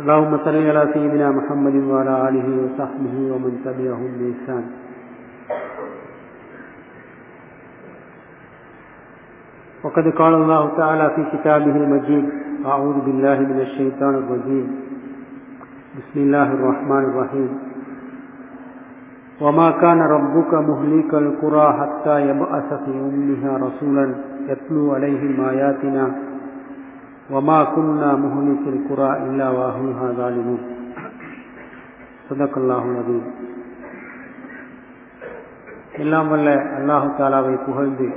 اللهم صل على سيدنا محمد وعلى آله وصحبه ومن تبعهم بإحسان. وقد قال الله تعالى في كتابه المجيد أعوذ بالله من الشيطان الرجيم. بسم الله الرحمن الرحيم. وما كان ربك مهلك القرى حتى يبعث في أمها رسولا يتلو عليهم آياتنا وما كنا مهلك القرى إلا وأهلها ظالمون صدق الله العظيم எல்லாம் வல்ல அல்லாஹு தாலாவை புகழ்ந்து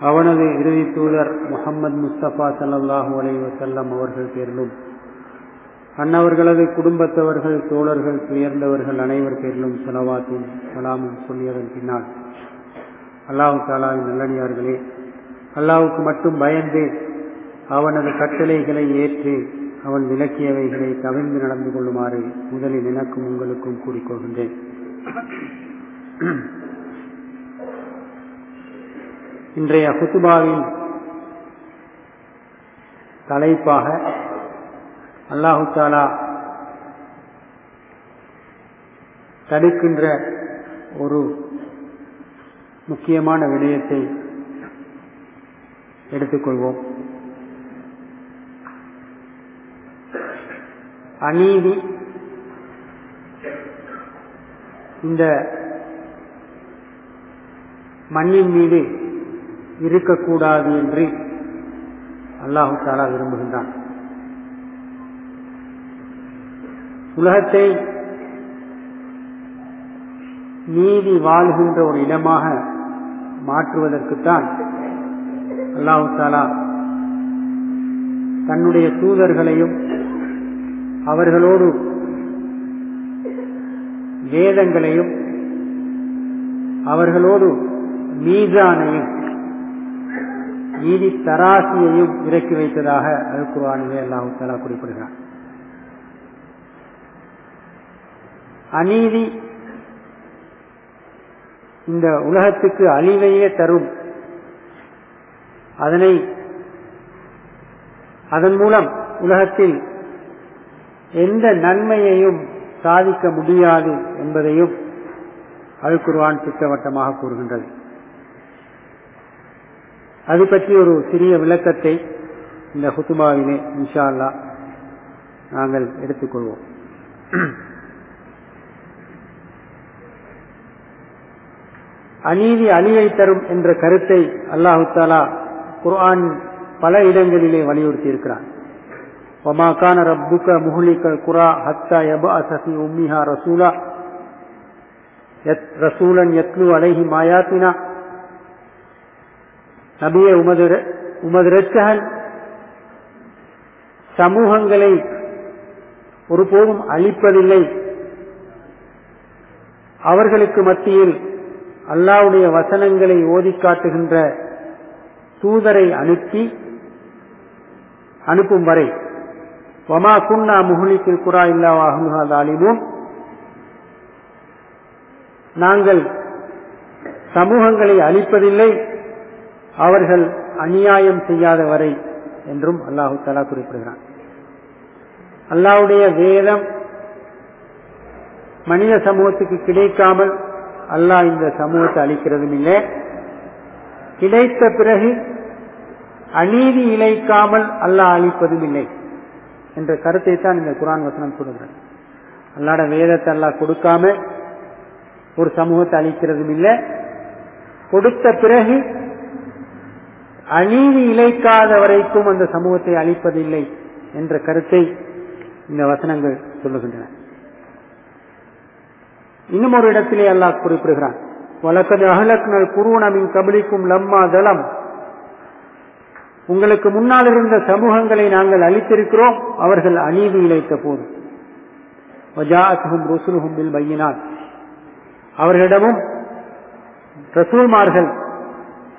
அவனது இறுதி தூதர் முகமது முஸ்தபா சல்லாஹூ அலை வசல்லம் அவர்கள் பேரிலும் அன்னவர்களது குடும்பத்தவர்கள் தோழர்கள் துயர்ந்தவர்கள் அனைவர் பேரிலும் செலவாத்தும் சலாமும் சொல்லியதன் பின்னால் அல்லாஹு தாலாவின் நல்லடியார்களே அல்லாவுக்கு மட்டும் பயந்து அவனது கட்டளைகளை ஏற்று அவன் விளக்கியவைகளை தவிர்ந்து நடந்து கொள்ளுமாறு முதலில் எனக்கும் உங்களுக்கும் கூறிக்கொள்கின்றேன் இன்றைய ஹுத்துபாவின் தலைப்பாக அல்லாஹு தாலா தடுக்கின்ற ஒரு முக்கியமான விடயத்தை எடுத்துக்கொள்வோம். அநீதி. இந்த மண்ணின் மீது இருக்கக்கூடாது என்று அல்லாஹு தாலா விரும்புகின்றான். உலகத்தை நீதி வாழ்கின்ற ஒரு இடமாக மாற்றுவதற்குத்தான் அல்லாஹு தாலா தன்னுடைய தூதர்களையும் அவர்களோடு வேதங்களையும் அவர்களோடு மீசானையும் நீதி தராசியையும் இறக்கி வைத்ததாக அல் குர்ஆனிலே அல்லாஹு தலா குறிப்பிடுகிறார் அநீதி இந்த உலகத்துக்கு அழிவையே தரும். அதனை அதன் மூலம் உலகத்தில் எந்த நன்மையையும் சாதிக்க முடியாது என்பதையும் அழுக்குருவான் திட்டவட்டமாக கூறுகின்றது. அது பற்றி ஒரு சிறிய விளக்கத்தை இந்த ஹுத்துமாவிலே இன்ஷா அல்லா நாங்கள் எடுத்துக்கொள்வோம். அநீதி அழிவை தரும் என்ற கருத்தை அல்லாஹு தாலா குர்ஆன் பல இடங்களிலே வலியுறுத்தி இருக்கிறான் وما كان ربك مهلك القرى حتى يبعث في أمها رسولا رسولا يتلو عليهم آياتنا நபியே உமது உமது இரட்சகன் சமூகங்களை ஒருபோதும் அழிப்பதில்லை அவர்களுக்கு மத்தியில் அல்லாவுடைய வசனங்களை ஓதி காட்டுகின்ற தூதரை அனுப்பி அனுப்பும் வரை வமா குன்னா القرى குரா இல்லா ظالمون நாங்கள் சமூகங்களை அழிப்பதில்லை அவர்கள் அநியாயம் செய்யாத வரை என்றும் அல்லாஹு தலா குறிப்பிடுகிறான். அல்லாவுடைய வேதம் மனித சமூகத்துக்கு கிடைக்காமல் அல்லாஹ் இந்த சமூகத்தை அளிக்கிறதும் இல்லை. கிடைத்த பிறகு அநீதி இழைக்காமல் அல்லாஹ் அளிப்பதும் இல்லை. என்ற கருத்தை தான் இந்த குரான் வசனம் சொல்லுகிறார் அல்லாட வேதத்தை அல்லா கொடுக்காம ஒரு சமூகத்தை அழிக்கிறதும் இல்லை. கொடுத்த பிறகு அநீதி இழைக்காத வரைக்கும் அந்த சமூகத்தை அழிப்பதில்லை என்ற கருத்தை இந்த வசனங்கள் சொல்லுகின்றன. இன்னும் ஒரு இடத்திலே அல்லாஹ் குறிப்பிடுகிறான். வழக்கது அகலக்னல் குருணமின் கபலிக்கும் லம்மா தளம் உங்களுக்கு முன்னால் இருந்த சமூகங்களை நாங்கள் அளித்திருக்கிறோம் அவர்கள் அநீதி இழைத்த போது. வஜாத்துஹும் ருசுலுஹும் பில் பையினாத். அவர்களிடமும் ரசூல்மார்கள்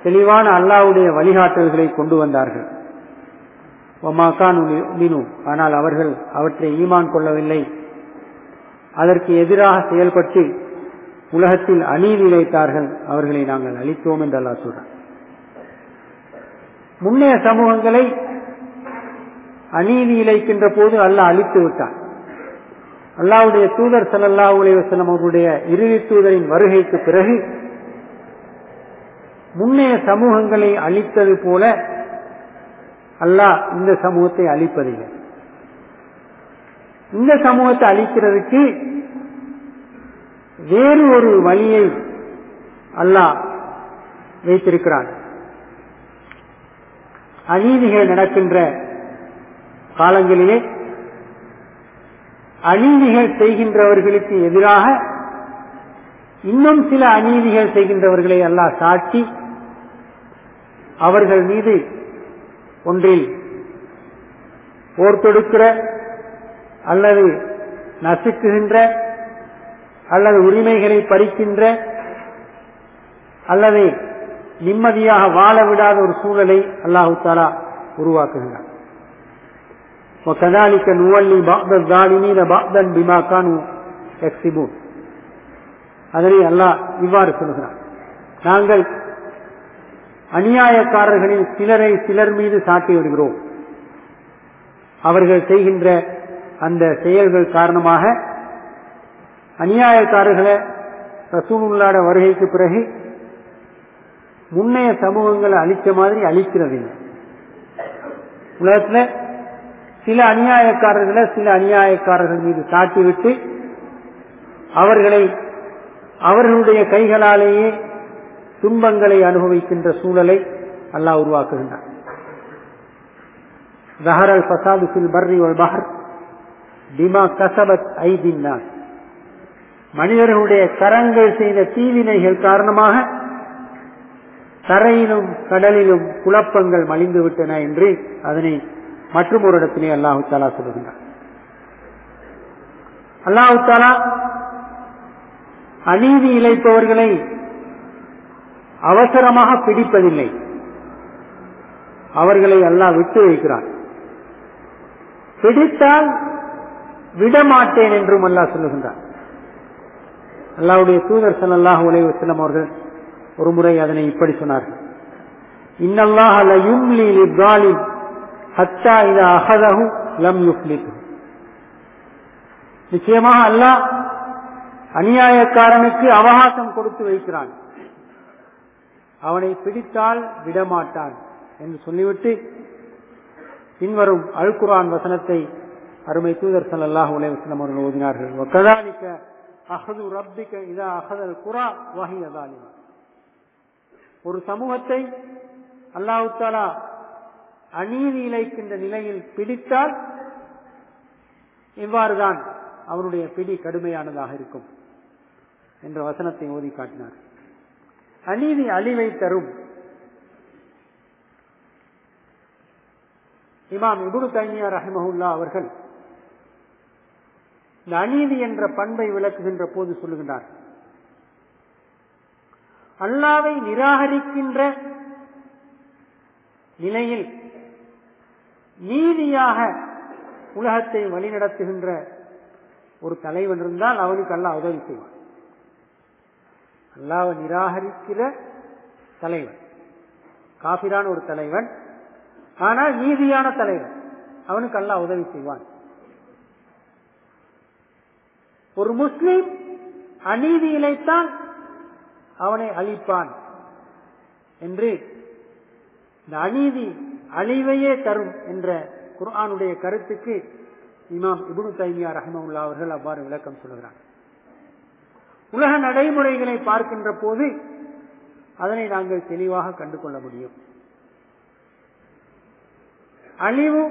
தெளிவான அல்லாவுடைய வழிகாட்டல்களை கொண்டு வந்தார்கள். ஒமாக்கான் மினு ஆனால் அவர்கள் அவற்றை ஈமான் கொள்ளவில்லை. அதற்கு எதிராக செயல்பட்டு உலகத்தில் அநீதி இழைத்தார்கள். அவர்களை நாங்கள் அளித்தோம் என்று அல்லா சொல்றார் முன்னைய சமூகங்களை அநீதி இழைக்கின்ற போது அல்லாஹ் அழித்து விட்டான். அல்லாவுடைய தூதர் சல்லல்லா உலகம் அவருடைய இறுதி தூதரின் வருகைக்கு பிறகு முன்னைய சமூகங்களை அழித்தது போல அல்லாஹ் இந்த சமூகத்தை அழிப்பதில்லை. இந்த சமூகத்தை அழிக்கிறதுக்கு வேறு ஒரு வழியை அல்லாஹ் வைத்திருக்கிறான். அநீதிகள் நடக்கின்ற காலங்களிலே அநீதிகள் செய்கின்றவர்களுக்கு எதிராக இன்னும் சில அநீதிகள் செய்கின்றவர்களை அல்லாஹ் சாட்டி அவர்கள் மீது ஒன்றில் போர் தொடுக்கிற அல்லது நசுக்குகின்ற அல்லது உரிமைகளை பறிக்கின்ற அல்லது நிம்மதியாக வாழ விடாத ஒரு சூழலை அல்லாஹு தாலா உருவாக்குகிறார் وكذلك نولي بعض الظالمين بعضا بما كانوا يكسبون அதனை அல்லாஹ் இவ்வாறு சொல்கிறார் நாங்கள் அநியாயக்காரர்களில் சிலரை சிலர் மீது சாட்டி விடுகிறோம் அவர்கள் செய்கின்ற அந்த செயல்கள் காரணமாக அநியாயக்காரர்களை ரசூலுல்லாட வருகைக்கு பிறகு முன்னைய சமூகங்களை அழிச்ச மாதிரி அழிக்கிறதில்லை உலகத்தில் சில அநியாயக்காரர்களை சில அநியாயக்காரர்கள் மீது சாட்டிவிட்டு அவர்களை அவர்களுடைய கைகளாலேயே துன்பங்களை அனுபவிக்கின்ற சூழலை அல்லாஹ் உருவாக்குகின்றார் ظهر الفساد في البر والبحر بما كسبت أيدي الناس மனிதர்களுடைய கரங்கள் செய்த தீவினைகள் காரணமாக தரையிலும் கடலிலும் குழப்பங்கள் மலிந்து விட்டன என்று அதனை மற்றும் ஒரு இடத்திலே அல்லாஹு தாலா சொல்லுகின்றார் அல்லாஹு தாலா அநீதி இழைப்பவர்களை அவசரமாக பிடிப்பதில்லை. அவர்களை அல்லாஹ் விட்டு வைக்கிறார் பிடித்தால் விடமாட்டேன் என்றும் அல்லாஹ் சொல்லுகின்றார் அல்லாவுடைய தூதர் உலக அலைவசல்லம் அவர்கள் ஒரு முறை அதனை இப்படி சொன்னார்கள். இன்னல்லாஹ் ஹத்தா இத லம் நிச்சயமாக அல்லாஹ் அநியாயக்காரனுக்கு அவகாசம் கொடுத்து வைக்கிறான். அவனை பிடித்தால் விடமாட்டான் என்று சொல்லிவிட்டு பின்வரும் அல்குரான் வசனத்தை அருமை தூதர் அல்லாஹ் உலகம் அவர்கள் ஓதினார்கள். ஒக்கதாலிக்க அஹது ரப்பிக்க இதா அகதல் குரா வஹியதாலி ஒரு சமூகத்தை அல்லாஹாலா அநீதி இழைக்கின்ற நிலையில் பிடித்தால் இவ்வாறுதான் அவருடைய பிடி கடுமையானதாக இருக்கும் என்ற வசனத்தை ஓதி காட்டினார். அநீதி அழிவை தரும் இமாம் இபுடு தைமியா ரஹமஹுல்லா அவர்கள் இந்த அநீதி என்ற பண்பை விளக்குகின்ற போது சொல்லுகின்றார். அல்லாவை நிராகரிக்கின்ற நிலையில் நீதியாக உலகத்தை வழிநடத்துகின்ற ஒரு தலைவன் இருந்தால் அவனுக்கு அல்ல உதவி செய்வான். அல்லாவை நிராகரிக்கிற தலைவன். காபிரான ஒரு தலைவன். ஆனால் நீதியான தலைவன். அவனுக்கு அல்லாஹ் உதவி செய்வான். ஒரு முஸ்லீம் அநீதி இழைத்தான் அவனை அழிப்பான் என்று இந்த அநீதி அழிவையே தரும் என்ற குர்ஆனுடைய கருத்துக்கு இமாம் இபுனு தைமியா ரஹமவுல்லா அவர்கள் அவ்வாறு விளக்கம் சொல்கிறார். உலக நடைமுறைகளை பார்க்கின்ற போது அதனை நாங்கள் தெளிவாக கண்டு கொள்ள முடியும். அழிவு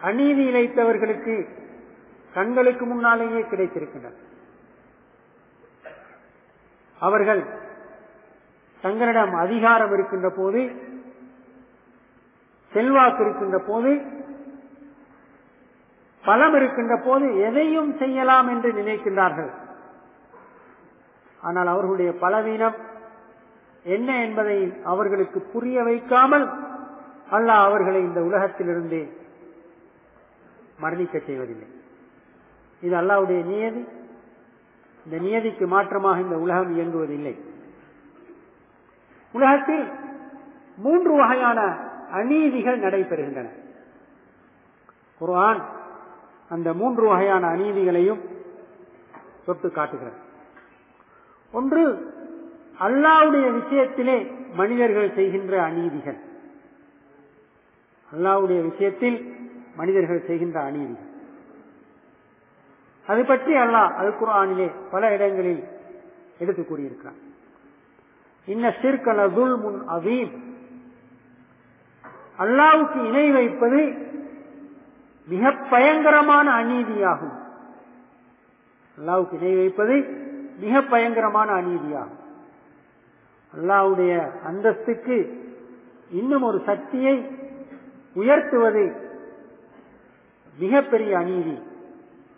அநீதி இழைத்தவர்களுக்கு கண்களுக்கு முன்னாலேயே கிடைத்திருக்கின்றன அவர்கள் தங்களிடம் அதிகாரம் இருக்கின்ற போது செல்வாக்கு இருக்கின்ற போது பலம் இருக்கின்ற போது எதையும் செய்யலாம் என்று நினைக்கின்றார்கள். ஆனால் அவர்களுடைய பலவீனம் என்ன என்பதை அவர்களுக்கு புரிய வைக்காமல் அல்லாஹ் அவர்களை இந்த உலகத்திலிருந்து மரணிக்க செய்வதில்லை. இது அல்லாவுடைய நியதி. இந்த நியதிக்கு மாற்றமாக இந்த உலகம் இயங்குவதில்லை. உலகத்தில் மூன்று வகையான அநீதிகள் நடைபெறுகின்றன. குர்ஆன் அந்த மூன்று வகையான அநீதிகளையும் தொட்டு காட்டுகிறது. ஒன்று அல்லாவுடைய விஷயத்திலே மனிதர்கள் செய்கின்ற அநீதிகள். அல்லாவுடைய விஷயத்தில் மனிதர்கள் செய்கின்ற அநீதிகள். அது பற்றி அல்லாஹ் அல் குரானிலே பல இடங்களில் எடுத்து கூறியிருக்கிறார் இன்ன சிற்கல துல் முன் அவீம் அல்லாவுக்கு இணை வைப்பது மிக பயங்கரமான அநீதியாகும். அல்லாவுக்கு இணை வைப்பது மிக பயங்கரமான அநீதியாகும். அல்லாவுடைய அந்தஸ்துக்கு இன்னும் ஒரு சக்தியை உயர்த்துவது மிகப்பெரிய அநீதி.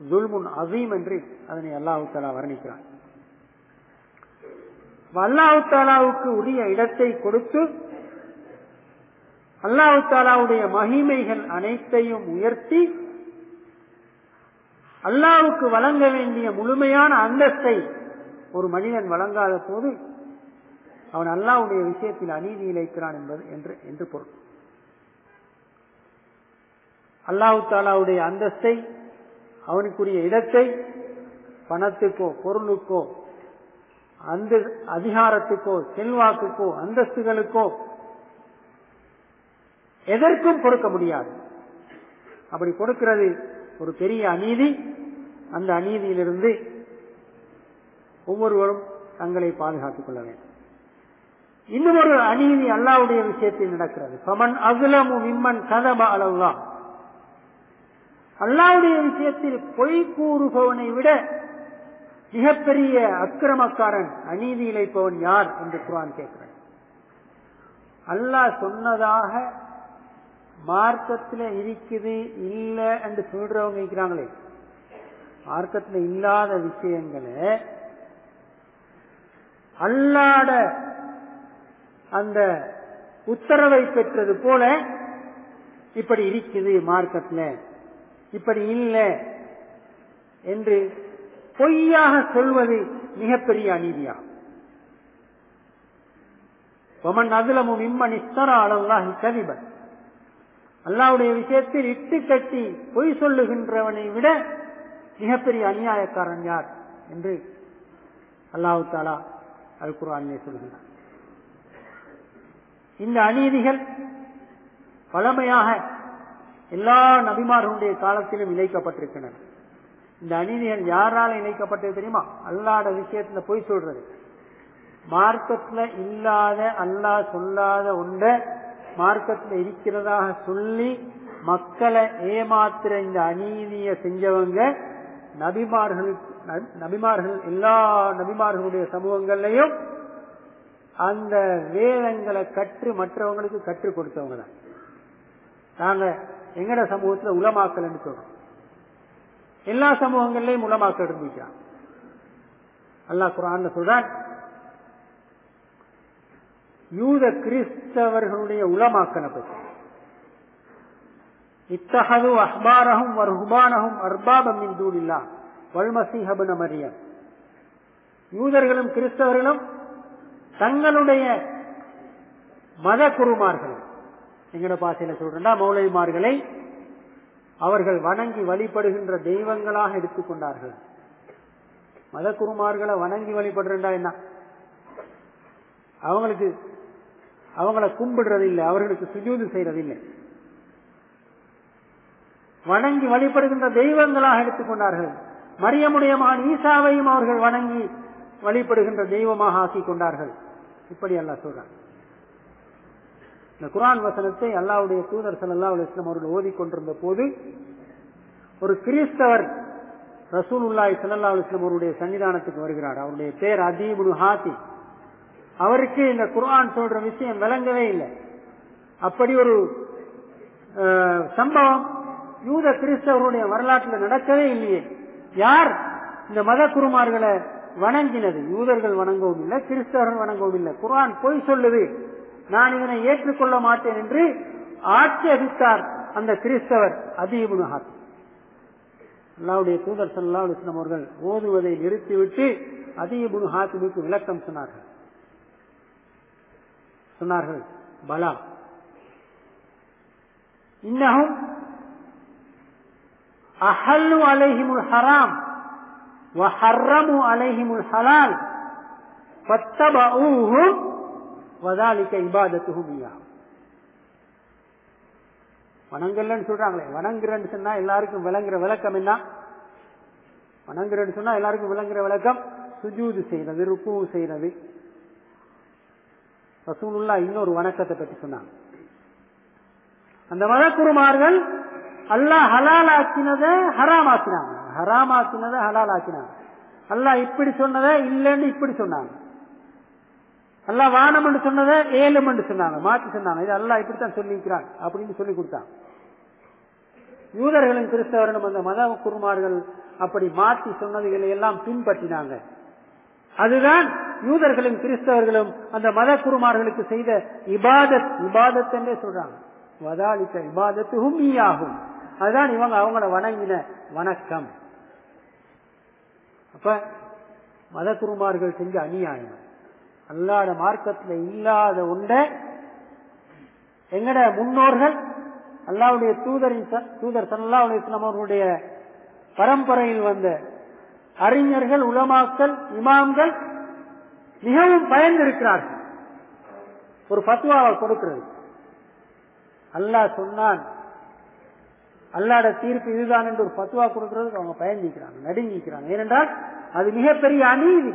துல்முன் அசீம் என்று அதனை அல்லாஹு தாலா வர்ணிக்கிறார் அல்லாஹு தாலாவுக்கு உரிய இடத்தை கொடுத்து அல்லாஹு தாலாவுடைய மகிமைகள் அனைத்தையும் உயர்த்தி அல்லாவுக்கு வழங்க வேண்டிய முழுமையான அந்தஸ்தை ஒரு மனிதன் வழங்காத போது அவன் அல்லாவுடைய விஷயத்தில் அநீதி இழைக்கிறான் என்பது என்று என்று பொருள். அல்லாஹு தாலாவுடைய அந்தஸ்தை அவனுக்குரிய இடத்தை பணத்துக்கோ பொருளுக்கோ அந்த அதிகாரத்துக்கோ செல்வாக்குக்கோ அந்தஸ்துகளுக்கோ எதற்கும் கொடுக்க முடியாது. அப்படி கொடுக்கிறது ஒரு பெரிய அநீதி. அந்த அநீதியிலிருந்து ஒவ்வொருவரும் தங்களை பாதுகாத்துக் கொள்ள வேண்டும். இன்னும் ஒரு அநீதி அல்லாவுடைய விஷயத்தில் நடக்கிறது. பமன் அகுலமு மிம்மன் கதப அளவுதான் அல்லாவுடைய விஷயத்தில் பொய் கூறுபவனை விட மிகப்பெரிய அக்கிரமக்காரன் அநீதி இழைப்பவன் யார் என்று குரான் கேட்கிறான். அல்லாஹ் சொன்னதாக மார்க்கத்தில் இருக்குது இல்ல என்று சொல்றவங்க இருக்கிறாங்களே. மார்க்கத்தில் இல்லாத விஷயங்களை அல்லாட அந்த உத்தரவை பெற்றது போல இப்படி இருக்குது மார்க்கத்தில். இப்படி இல்லை என்று பொய்யாக சொல்வது மிகப்பெரிய அநீதியாகும். ஒமன் அதுலமும் இம்மன் இஸ்தரா அளவுலாகி கதிபன் அல்லாவுடைய விஷயத்தில் இட்டு கட்டி பொய் சொல்லுகின்றவனை விட மிகப்பெரிய அநியாயக்காரன் யார் என்று அல்லாஹு தாலா அல் குரானிலே சொல்கிறார் இந்த அநீதிகள் பழமையாக எல்லா நபிமார்களுடைய காலத்திலும் இணைக்கப்பட்டிருக்கின்றன. இந்த அநீதிகள் யாரால இணைக்கப்பட்டது தெரியுமா? அல்லாட விஷயத்துல பொய் சொல்றது. மார்க்கத்துல இல்லாத அல்லாஹ் சொல்லாத ஒன்றை மார்க்கத்துல இருக்கிறதாக சொல்லி மக்களை ஏமாத்துற இந்த அநீதியை செஞ்சவங்க நபிமார்கள் நபிமார்கள் எல்லா நபிமார்களுடைய சமூகங்கள்லையும் அந்த வேதங்களை கற்று மற்றவங்களுக்கு கற்றுக் கொடுத்தவங்க தான். நாங்க எங்கட சமூகத்துல உலமாக்கல் சொல்றோம். எல்லா சமூகங்கள்லயும் உலமாக்கல் இருந்துச்சான் அல்லாஹ் குரான் சொல்றான் யூத கிறிஸ்தவர்களுடைய உலமாக்கனை பற்றி இத்தகது அஹ்பாரகும் வர்ஹுபானகும் அர்பாபம் இந்தூலில்லா வல்மசிஹபன மரியம். யூதர்களும் கிறிஸ்தவர்களும் தங்களுடைய மத குருமார்கள் எங்கட பாசையில சொல்றா மௌலைமார்களை அவர்கள் வணங்கி வழிபடுகின்ற தெய்வங்களாக எடுத்துக்கொண்டார்கள் மத குருமார்களை வணங்கி வழிபடுறா என்ன? அவங்களுக்கு அவங்கள கும்பிடுறது இல்லை அவர்களுக்கு சுஜூது செய்யறது இல்லை வணங்கி வழிபடுகின்ற தெய்வங்களாக எடுத்துக்கொண்டார்கள் மரியமுடைய மகன் ஈசாவையும் அவர்கள் வணங்கி வழிபடுகின்ற தெய்வமாக ஆக்கிக் கொண்டார்கள். இப்படி எல்லாம் சொல்றாங்க. இந்த குரான் வசனத்தை அல்லாவுடைய தூதர் சல்லா அலுவலம் அவர்கள் ஓதிக்கொண்டிருந்த போது ஒரு கிறிஸ்தவர் ரசூலுல்லாய் சல்லா அலுவலம் அவருடைய சன்னிதானத்துக்கு வருகிறார். அவருடைய பேர் அதீபுனு ஹாத்தி அவருக்கு இந்த குரான் சொல்ற விஷயம் விளங்கவே இல்லை. அப்படி ஒரு சம்பவம் யூத கிறிஸ்தவருடைய வரலாற்றில் நடக்கவே இல்லையே. யார் இந்த மத குருமார்களை வணங்கினது? யூதர்கள் வணங்கவும் இல்லை கிறிஸ்தவர்கள் வணங்கவும் இல்லை. குரான் பொய் சொல்லுது. நான் இதனை ஏற்றுக்கொள்ள மாட்டேன் என்று ஆட்சேபித்தார் அந்த கிறிஸ்தவர் அதீபுன் ஹாத்தி அல்லாவுடைய தூதர் சல்லா அலுவலம் அவர்கள் ஓதுவதை நிறுத்திவிட்டு அதீபுன் ஹாத்திமுக்கு விளக்கம் சொன்னார்கள் சொன்னார்கள் பலா இன்னகும் அஹல்லு அலைஹிமுல் ஹராம் وحرموا عليهم الحلال فاتبعوهم வதாலிக்க இபாதத்துக்கும் இயாகும் வணங்கலன்னு சொல்றாங்களே வணங்குறன்னு சொன்னா எல்லாருக்கும் விளங்குற விளக்கம் என்ன? வணங்குறன்னு சொன்னா எல்லாருக்கும் விளங்குற விளக்கம் சுஜூது செய்யறது ருக்கு செய்யறது ரசூலுல்லா இன்னொரு வணக்கத்தை பற்றி சொன்னாங்க. அந்த வழக்குருமார்கள் அல்லாஹ் ஹலால் ஆக்கினதை ஹராம் ஆக்கினாங்க ஹராம் ஆக்கினதை ஹலால் ஆக்கினாங்க அல்லாஹ் இப்படி சொன்னதை இல்லைன்னு இப்படி சொன்னாங்க. அல்லா வானம் என்று சொன்னதை ஏலம் என்று சொன்னாங்க மாற்றி சொன்னாங்க. இது அல்லா இப்படித்தான் சொல்லியிருக்கிறான் அப்படின்னு சொல்லி கொடுத்தான். யூதர்களும் கிறிஸ்தவர்களும் அந்த மத குருமார்கள் அப்படி மாற்றி சொன்னதுகளை எல்லாம் பின்பற்றினாங்க. அதுதான் யூதர்களும் கிறிஸ்தவர்களும் அந்த மத குருமார்களுக்கு செய்த இபாதத் இபாதத் என்றே சொல்றாங்க. வதாளித்த இபாதத்து ஆகும் அதுதான் இவங்க அவங்கள வணங்கின வணக்கம். அப்ப மத குருமார்கள் செஞ்ச அநியாயம். அல்லாத மார்க்கத்தில் இல்லாத ஒன்றை எங்கட முன்னோர்கள் அல்லாவுடைய தூதரின் தூதர் சல்லா இஸ்லாம் அவர்களுடைய பரம்பரையில் வந்த அறிஞர்கள் உலமாக்கள் இமாம்கள் மிகவும் பயந்திருக்கிறார்கள் ஒரு பத்துவாவை கொடுக்கிறது. அல்லாஹ் சொன்னான் அல்லாட தீர்ப்பு இதுதான் என்று ஒரு பத்துவா கொடுக்கிறது அவங்க பயந்திக்கிறாங்க நடுங்கிக்கிறாங்க. ஏனென்றால் அது மிகப்பெரிய அநீதி.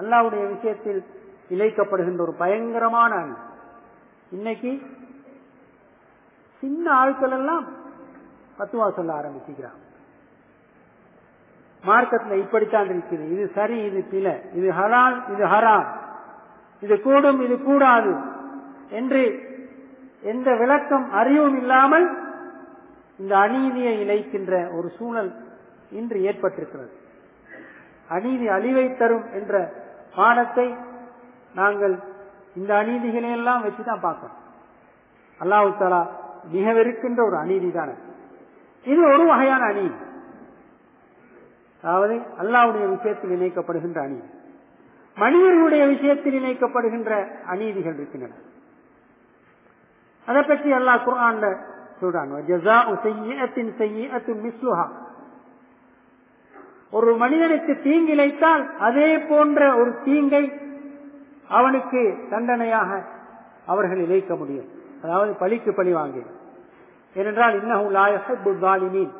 அல்லாவுடைய விஷயத்தில் இழைக்கப்படுகின்ற ஒரு பயங்கரமான அணி. இன்னைக்கு சின்ன ஆட்கள் எல்லாம் பத்துவா சொல்ல ஆரம்பிச்சுக்கிறான் மார்க்கத்தில் இப்படித்தான் இருக்குது. இது சரி இது பில இது ஹலால் இது ஹராம். இது கூடும் இது கூடாது என்று எந்த விளக்கம் அறிவும் இல்லாமல் இந்த அநீதியை இழைக்கின்ற ஒரு சூழல் இன்று ஏற்பட்டிருக்கிறது. அநீதி அழிவை தரும் என்ற பாடத்தை நாங்கள் இந்த அநீதிகளை எல்லாம் வச்சுதான் பார்க்கணும் அல்லாஹு தாலா மிக வெறுக்கின்ற ஒரு அநீதி தானே. இது ஒரு வகையான அநீதி. அதாவது அல்லாவுடைய விஷயத்தில் இணைக்கப்படுகின்ற அநீதி. மனிதர்களுடைய விஷயத்தில் இணைக்கப்படுகின்ற அநீதிகள் இருக்கின்றன. அதை பற்றி அல்லாஹ் குரான் சொல்றான். ஒரு மனிதனுக்கு தீங்கிழைத்தால் அதே போன்ற ஒரு தீங்கை அவனுக்கு தண்டனையாக அவர்கள் இழைக்க முடியும். அதாவது பழிக்கு பழி வாங்கி ஏனென்றால் இன்னும்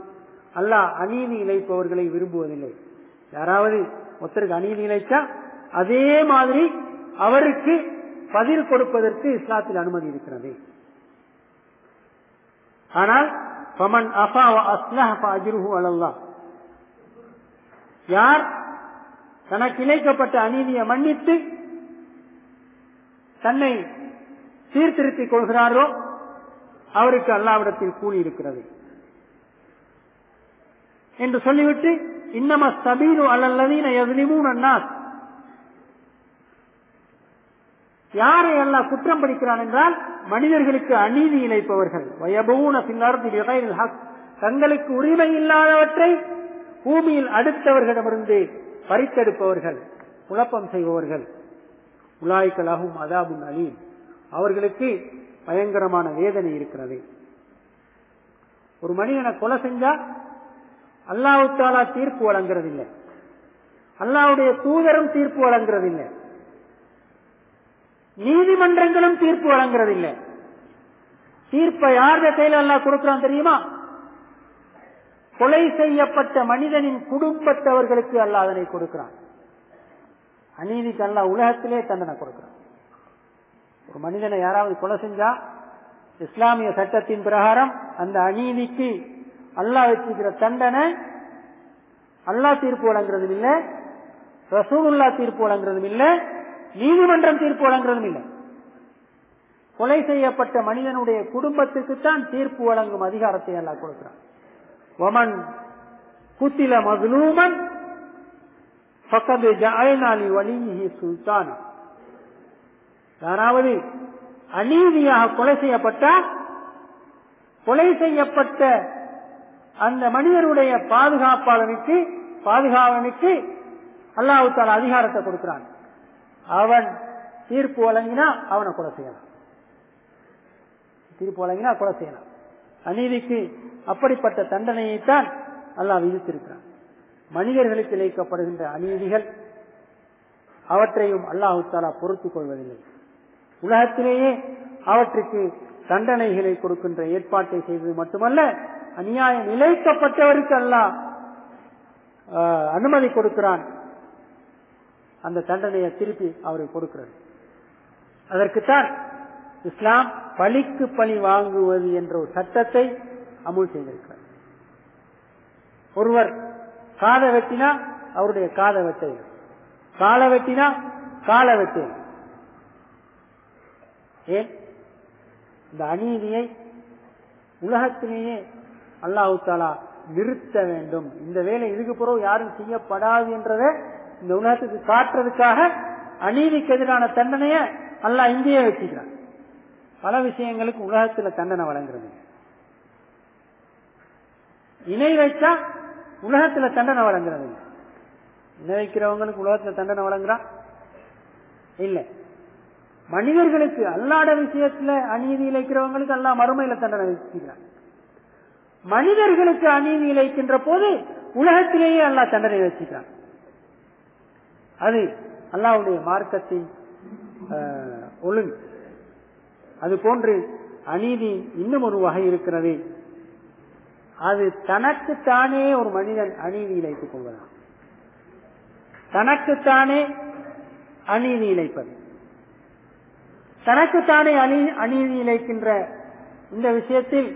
அல்லாஹ் அநீதி இழைப்பவர்களை விரும்புவதில்லை. யாராவது ஒருத்தருக்கு அநீதி இழைச்சா அதே மாதிரி அவருக்கு பதில் கொடுப்பதற்கு இஸ்லாத்தில் அனுமதி இருக்கிறது. ஆனால் பமன் அஃபா யார் தனக்கு இழைக்கப்பட்ட அநீதியை மன்னித்து தன்னை சீர்திருத்திக் கொள்கிறாரோ அவருக்கு அல்லாவிடத்தில் கூலி இருக்கிறது என்று சொல்லிவிட்டு இன்னம சபீரு அல்லல்லதீன எதிலிமும் அண்ணாஸ் யாரை எல்லாம் குற்றம் படிக்கிறான் என்றால் மனிதர்களுக்கு அநீதி இழைப்பவர்கள். வயபூன பின்னர் தங்களுக்கு உரிமை இல்லாதவற்றை பூமியில் அடுத்தவர்களிடமிருந்து பறித்தெடுப்பவர்கள் குழப்பம் செய்பவர்கள். உலாய்களாகும் அதாபுன் அலீம். அவர்களுக்கு பயங்கரமான வேதனை இருக்கிறது. ஒரு மனிதனை கொலை செஞ்சா அல்லாவுத்தாலா தீர்ப்பு வழங்குறதில்லை. அல்லாவுடைய தூதரும் தீர்ப்பு வழங்குறதில்லை. நீதிமன்றங்களும் தீர்ப்பு வழங்குறதில்லை. தீர்ப்பை யாருடைய கையில் அல்லா கொடுக்கிறான் தெரியுமா? கொலை செய்யப்பட்ட மனிதனின் குடும்பத்தவர்களுக்கு அல்லாஹ் அதனை கொடுக்கிறான். அநீதிக்கு அல்லாஹ் உலகத்திலே தண்டனை கொடுக்கிறான். ஒரு மனிதனை யாராவது கொலை செஞ்சா இஸ்லாமிய சட்டத்தின் பிரகாரம் அந்த அநீதிக்கு அல்லாஹ் வச்சிருக்கிற தண்டனை அல்லாஹ் தீர்ப்பு வழங்குறதும் இல்லை ரசூலுல்லா தீர்ப்பு வழங்குறதும் இல்லை நீதிமன்றம் தீர்ப்பு வழங்குறதும் இல்லை. கொலை செய்யப்பட்ட மனிதனுடைய குடும்பத்துக்குத்தான் தீர்ப்பு வழங்கும் அதிகாரத்தை அல்லா கொடுக்கிறான். ஒமன் குத்தில மதுலூமன் பக்கத்து ஜாயனாலி வலிஹி சுல்தான் யாராவது அநீதியாக கொலை செய்யப்பட்டால் கொலை செய்யப்பட்ட அந்த மனிதருடைய பாதுகாப்பாளனுக்கு பாதுகாவனுக்கு அல்லாஹு தால அதிகாரத்தை கொடுக்கிறான். அவன் தீர்ப்பு வழங்கினா அவனை கொலை செய்யலாம். தீர்ப்பு வழங்கினா கொலை செய்யலாம். அநீதிக்கு அப்படிப்பட்ட தண்டனையைத்தான் அல்லாஹ் விதித்திருக்கிறான். மனிதர்களுக்கு இழைக்கப்படுகின்ற அநீதிகள் அவற்றையும் அல்லாஹு தாலா பொறுத்துக் கொள்வதில்லை. உலகத்திலேயே அவற்றுக்கு தண்டனைகளை கொடுக்கின்ற ஏற்பாட்டை செய்தது மட்டுமல்ல அநியாயம் இழைக்கப்பட்டவருக்கு அல்லாஹ் அனுமதி கொடுக்கிறான். அந்த தண்டனையை திருப்பி அவருக்கு கொடுக்கிறது அதற்குத்தான் இஸ்லாம் பழிக்கு பழி வாங்குவது என்ற ஒரு சட்டத்தை அமுல் செய்திருக்கிறார். ஒருவர் காதை வெட்டினா அவருடைய காதை வெட்டை. காலை வெட்டினா காலை வெட்டை. ஏன் இந்த அநீதியை உலகத்திலேயே அல்லாஹு தாலா நிறுத்த வேண்டும். இந்த வேலை இதுக்கு பிறகு யாரும் செய்யப்படாது என்றதை இந்த உலகத்துக்கு காட்டுறதுக்காக அநீதிக்கு எதிரான தண்டனைய அல்லா இந்திய வச்சுக்கிறான் பல விஷயங்களுக்கு உலகத்துல தண்டனை வழங்குறது. இணை வைச்சா உலகத்துல தண்டனை வழங்குறது நினைக்கிறவங்களுக்கு உலகத்துல தண்டனை வழங்குறான் இல்ல. மனிதர்களுக்கு அல்லாட விஷயத்துல அநீதி இழைக்கிறவங்களுக்கு அல்லா மறுமையில தண்டனை வச்சுக்கிறான் மனிதர்களுக்கு அநீதி இழைக்கின்ற போது உலகத்திலேயே அல்லா தண்டனை வச்சுக்கிறான் அது அல்லாவுடைய மார்க்கத்தின் ஒழுங்கு. அது போன்று அநீதி இன்னும் ஒரு வகை இருக்கிறது. அது தனக்குத்தானே ஒரு மனிதன் அநீதி இழைத்துக் கொள்வதாம் தனக்குத்தானே அநீதி இழைப்பது. தனக்குத்தானே அணி அநீதி இழைக்கின்ற இந்த விஷயத்தில்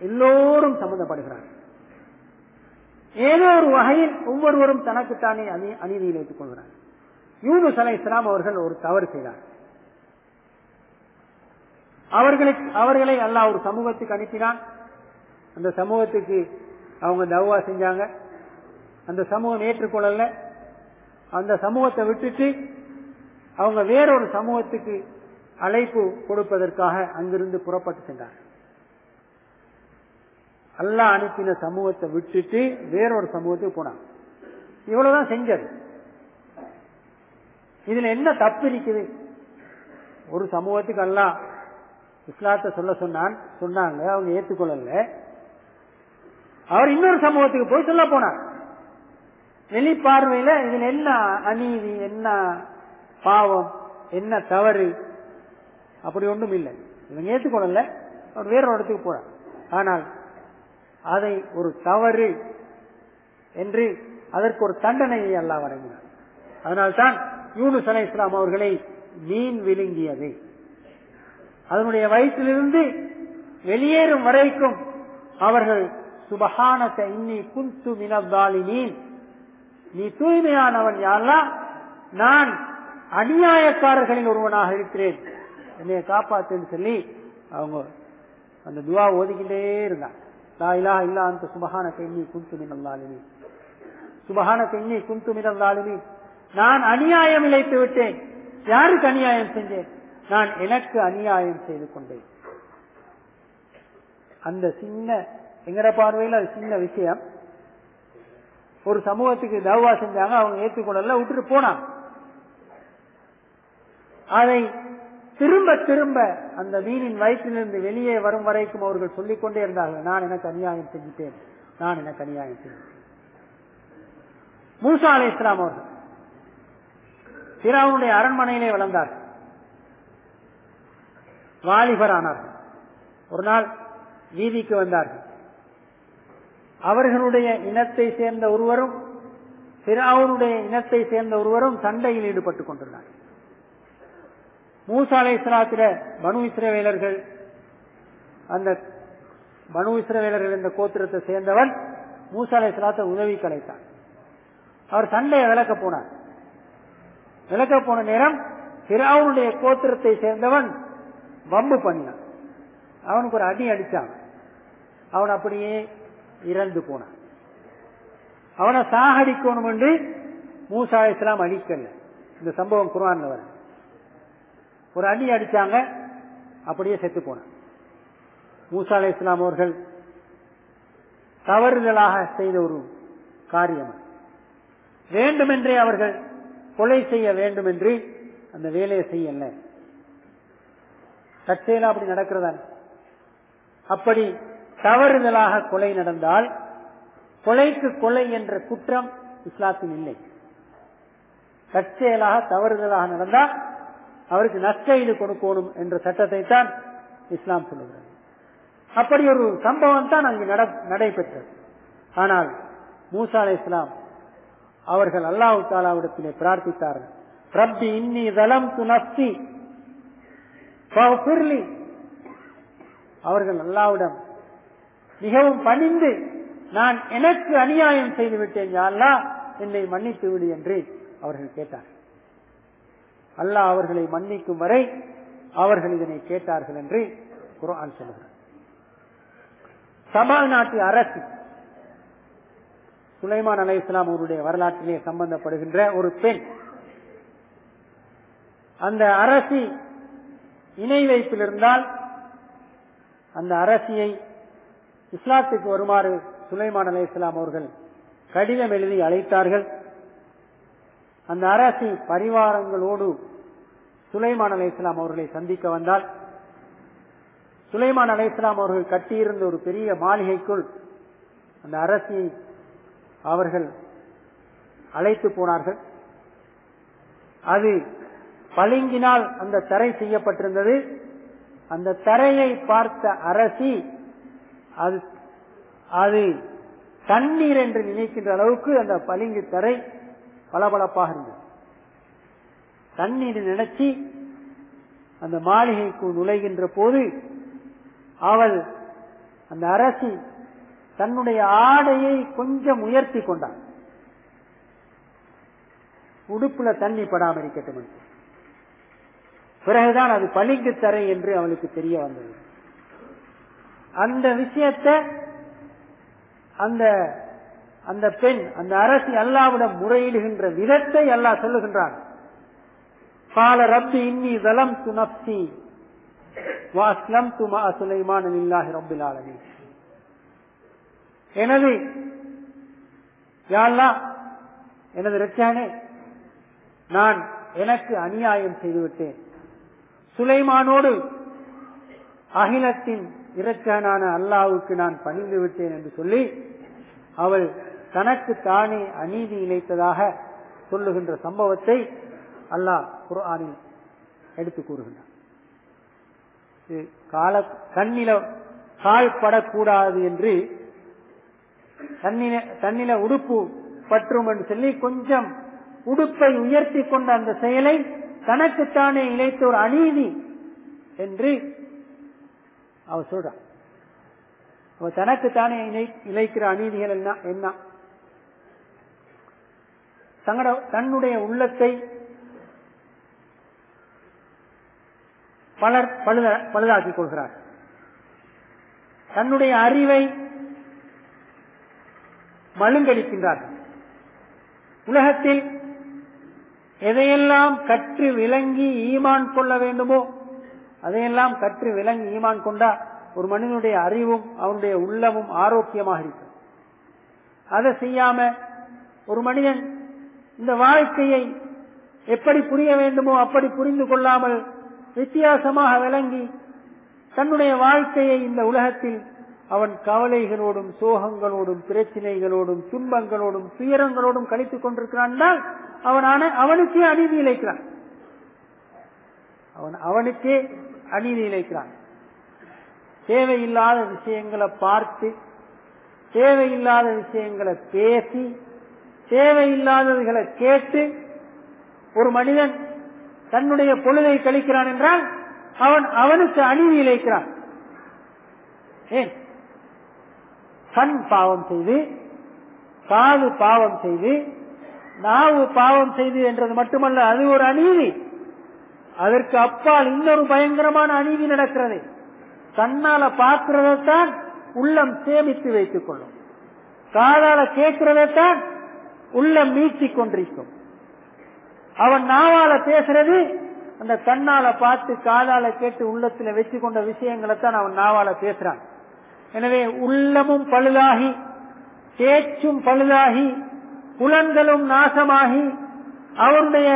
எல்லோரும் சம்பந்தப்படுகிறார்கள் ஏதோ ஒரு வகையில் ஒவ்வொருவரும் தனக்குத்தானே அநீதி இழைத்துக் கொள்கிறார் யூனுஸ் அலை இஸ்லாம் அவர்கள் ஒரு தவறு செய்தார். அவர்களுக்கு அவர்களை அல்லாஹ் ஒரு சமூகத்துக்கு அனுப்பினான். அந்த சமூகத்துக்கு அவங்க தவா செஞ்சாங்க. அந்த சமூகம் ஏற்றுக்கொள்ளல. அந்த சமூகத்தை விட்டுட்டு அவங்க வேறொரு சமூகத்துக்கு அழைப்பு கொடுப்பதற்காக அங்கிருந்து புறப்பட்டு சென்றார் அல்லாஹ் அனுப்பின சமூகத்தை விட்டுட்டு வேறொரு சமூகத்துக்கு போனாங்க. இவ்வளவுதான் செஞ்சது. இதுல என்ன தப்பு இருக்குது? ஒரு சமூகத்துக்கு அல்லாஹ் இஸ்லாத்தை சொல்ல சொன்னான் சொன்னாங்க அவங்க ஏற்றுக்கொள்ளல. அவர் இன்னொரு சமூகத்துக்கு போய் சொல்ல போனார். வெளிப்பார்வையில இதுல என்ன அநீதி என்ன பாவம் என்ன தவறு அப்படி ஒன்றும் இல்லை. இவங்க ஏற்றுக்கொள்ளல அவர் வேற இடத்துக்கு போறார் ஆனால் அதை ஒரு தவறு என்று அதற்கு ஒரு தண்டனையை அல்லா வழங்கினார் அதனால்தான் யூனுஸ் அலை இஸ்லாம் அவர்களை மீன் விழுங்கியது. அதனுடைய வயிற்றிலிருந்து வெளியேறும் வரைக்கும் அவர்கள் சுபஹானத இன்னி குந்து மினவாலினீன் நீ தூய்மையானவன் யாரெல்லாம் நான் அநியாயக்காரர்களில் ஒருவனாக இருக்கிறேன். என்னைய காப்பாத்துன்னு சொல்லி அவங்க அந்த துவா ஓதிக்கிட்டே இருந்தான் லா இலா இல்லா அந்த சுபஹான கைனி குந்து மினல்லாலினி சுபஹான கைனி குந்து மினல்லாலினி நான் அநியாயம் இழைத்து விட்டேன். யாருக்கு அநியாயம் செஞ்சேன்? நான் எனக்கு அநியாயம் செய்து கொண்டேன். அந்த சின்ன எங்கட பார்வையில் அது சின்ன விஷயம். ஒரு சமூகத்துக்கு தவா செஞ்சாங்க அவங்க ஏற்றுக்கொள்ளல விட்டுட்டு போனாங்க. அதை திரும்ப திரும்ப அந்த மீனின் வயிற்றிலிருந்து வெளியே வரும் வரைக்கும் அவர்கள் சொல்லிக்கொண்டே இருந்தார்கள். நான் எனக்கு அநியாயம் செஞ்சுட்டேன். நான் எனக்கு அநியாயம் செஞ்சுட்டேன். மூசா அலை இஸ்லாம் அவர்கள் பிராவுடைய அரண்மனையிலே வளர்ந்தார்கள். வாலிபரானார்கள். ஒரு நாள் வீதிக்கு வந்தார்கள். அவர்களுடைய இனத்தை சேர்ந்த ஒருவரும் பிராவுடைய இனத்தை சேர்ந்த ஒருவரும் சண்டையில் ஈடுபட்டுக் கொண்டுள்ளார் மூசா அலை இஸ்லாத்தில இஸ்ரவேலர்கள் அந்த மனு இஸ்ரவேலர்கள் என்ற கோத்திரத்தை சேர்ந்தவன் மூசா அலை இஸ்லாத்தை உதவி கலைத்தான் அவர் சண்டையை விளக்க போனார். விளக்க போன நேரம் பிராவுடைய கோத்திரத்தை சேர்ந்தவன் வம்பு பண்ணினான். அவனுக்கு ஒரு அடி அடிச்சான். அவன் அப்படியே இறந்து போனான் அவனை சாகடிக்கணும் என்று மூசா இஸ்லாம் அடிக்கல. இந்த சம்பவம் குரான் வர. ஒரு அடி அடிச்சாங்க அப்படியே செத்து போனான் மூசா அலி இஸ்லாம் அவர்கள் தவறுதலாக செய்த ஒரு காரியம் வேண்டுமென்றே அவர்கள் கொலை செய்ய வேண்டும் என்று அந்த வேலையை செய்யல. தற்செயலா அப்படி நடக்கிறதா அப்படி தவறுதலாக கொலை நடந்தால் கொலைக்கு கொலை என்ற குற்றம் இஸ்லாத்தில் இல்லை. தற்செயலாக தவறுதலாக நடந்தால் அவருக்கு நஷ்டஈடு கொடுக்கணும் என்ற சட்டத்தை தான் இஸ்லாம் சொல்லுகிறது. அப்படி ஒரு சம்பவம் தான் அங்கு நடைபெற்றது. ஆனால் மூசா அலை இஸ்லாம் அவர்கள் அல்லாஹு தாலாவிடத்திலே பிரார்த்தித்தார்கள். ரப்பி இன்னி தலம் துணஸ்தி அவர்கள் அல்லாவிடம் மிகவும் பணிந்து நான் எனக்கு அநியாயம் செய்து விட்டேன் என்னை மன்னித்து விடு என்று அவர்கள் கேட்டார் அல்லாஹ் அவர்களை மன்னிக்கும் வரை அவர்கள் இதனை கேட்டார்கள் என்று குரான் சொல்லுகிறார் சபா நாட்டு அரசு சுலைமான் அலை இஸ்லாம் அவருடைய வரலாற்றிலே சம்பந்தப்படுகின்ற ஒரு பெண் அந்த அரசி இணை வைப்பில் இருந்தால் அந்த அரசியை இஸ்லாத்துக்கு வருமாறு சுலைமான் அலி இஸ்லாம் அவர்கள் கடிதம் எழுதி அழைத்தார்கள். அந்த அரசி பரிவாரங்களோடு சுலைமான் அலி இஸ்லாம் அவர்களை சந்திக்க வந்தால் சுலைமான் அலி இஸ்லாம் அவர்கள் கட்டியிருந்த ஒரு பெரிய மாளிகைக்குள் அந்த அரசியை அவர்கள் அழைத்து போனார்கள். அது பளிங்கினால் அந்த தரை செய்யப்பட்டிருந்தது. அந்த தரையை பார்த்த அரசி அது அது தண்ணீர் என்று நினைக்கின்ற அளவுக்கு அந்த பளிங்கு தரை பளபளப்பாக இருந்தது. தண்ணீர் நினைச்சி அந்த மாளிகைக்குள் நுழைகின்ற போது அவள் அந்த அரசி தன்னுடைய ஆடையை கொஞ்சம் உயர்த்தி கொண்டாள். உடுப்புல தண்ணி படாம இருக்கட்டும் பிறகுதான் அது பளிங்கு தரை என்று அவளுக்கு தெரிய வந்தது. அந்த விஷயத்தை அந்த அந்த பெண் அந்த அரசி அல்லாவிடம் முறையிடுகின்ற விதத்தை அல்லாஹ் சொல்லுகின்றான். கால ரப்பி இன்னி தலம் து வாஸ்லம் துமா சுலைமான் இல்லாஹி ரப்பில் எனது யாழ்லா எனது ரச்சானே நான் எனக்கு அநியாயம் செய்துவிட்டேன். சுலைமானோடு அகிலத்தின் இறக்கனான அல்லாவுக்கு நான் பணிந்து விட்டேன் என்று சொல்லி அவள் தனக்கு தானே அநீதி இழைத்ததாக சொல்லுகின்ற சம்பவத்தை அல்லாஹ் குர்ஆனில் எடுத்து கூறுகின்றார் கால கண்ணில கால்படக்கூடாது என்று தன்னில தன்னில உடுப்பு பற்றும் என்று சொல்லி கொஞ்சம் உடுப்பை உயர்த்தி கொண்ட அந்த செயலை தனக்குத்தானே இழைத்த ஒரு அநீதி என்று அவர் சொல்றான் அவர் தனக்குத்தானே இழைக்கிற அநீதிகள் என்ன என்ன? தங்கட தன்னுடைய உள்ளத்தை பலர் பழுத பழுதாக்கிக் கொள்கிறார். தன்னுடைய அறிவை மழுங்கடிக்கின்றார்கள் உலகத்தில் எதையெல்லாம் கற்று விளங்கி ஈமான் கொள்ள வேண்டுமோ அதையெல்லாம் கற்று விளங்கி ஈமான் கொண்டா ஒரு மனிதனுடைய அறிவும் அவனுடைய உள்ளமும் ஆரோக்கியமாக இருக்கும். அதை செய்யாம ஒரு மனிதன் இந்த வாழ்க்கையை எப்படி புரிய வேண்டுமோ அப்படி புரிந்து கொள்ளாமல் வித்தியாசமாக விளங்கி தன்னுடைய வாழ்க்கையை இந்த உலகத்தில் அவன் கவலைகளோடும் சோகங்களோடும் பிரச்சனைகளோடும் துன்பங்களோடும் துயரங்களோடும் கழித்துக் கொண்டிருக்கிறான் அவனான அவனுக்கே அநீதி இழைக்கிறான். அவன் அவனுக்கே அநீதி இழைக்கிறான் தேவையில்லாத விஷயங்களை பார்த்து தேவையில்லாத விஷயங்களை பேசி தேவையில்லாததுகளை கேட்டு ஒரு மனிதன் தன்னுடைய பொழுதை கழிக்கிறான் என்றால் அவன் அவனுக்கு அநீதி இழைக்கிறான் ஏன்? கண் பாவம் செய்து காது பாவம் செய்து நாவு பாவம் செய்து என்றது மட்டுமல்ல அது ஒரு அநீதி. அதற்கு அப்பால் இன்னொரு பயங்கரமான அநீதி நடக்கிறது. கண்ணால பார்க்கிறதான் உள்ளம் சேமித்து வைத்துக் கொள்ளும். காதால கேட்கிறதான் உள்ளம் மீட்டிக் கொண்டிருக்கும். அவன் நாவால பேசுறது அந்த கண்ணால பார்த்து காதால கேட்டு உள்ளத்துல வச்சு கொண்ட விஷயங்களை தான் அவன் நாவால பேசுறான். எனவே உள்ளமும் பழுதாகி பேச்சும் பழுதாகி புலன்களும் நாசமாகி அவனுடைய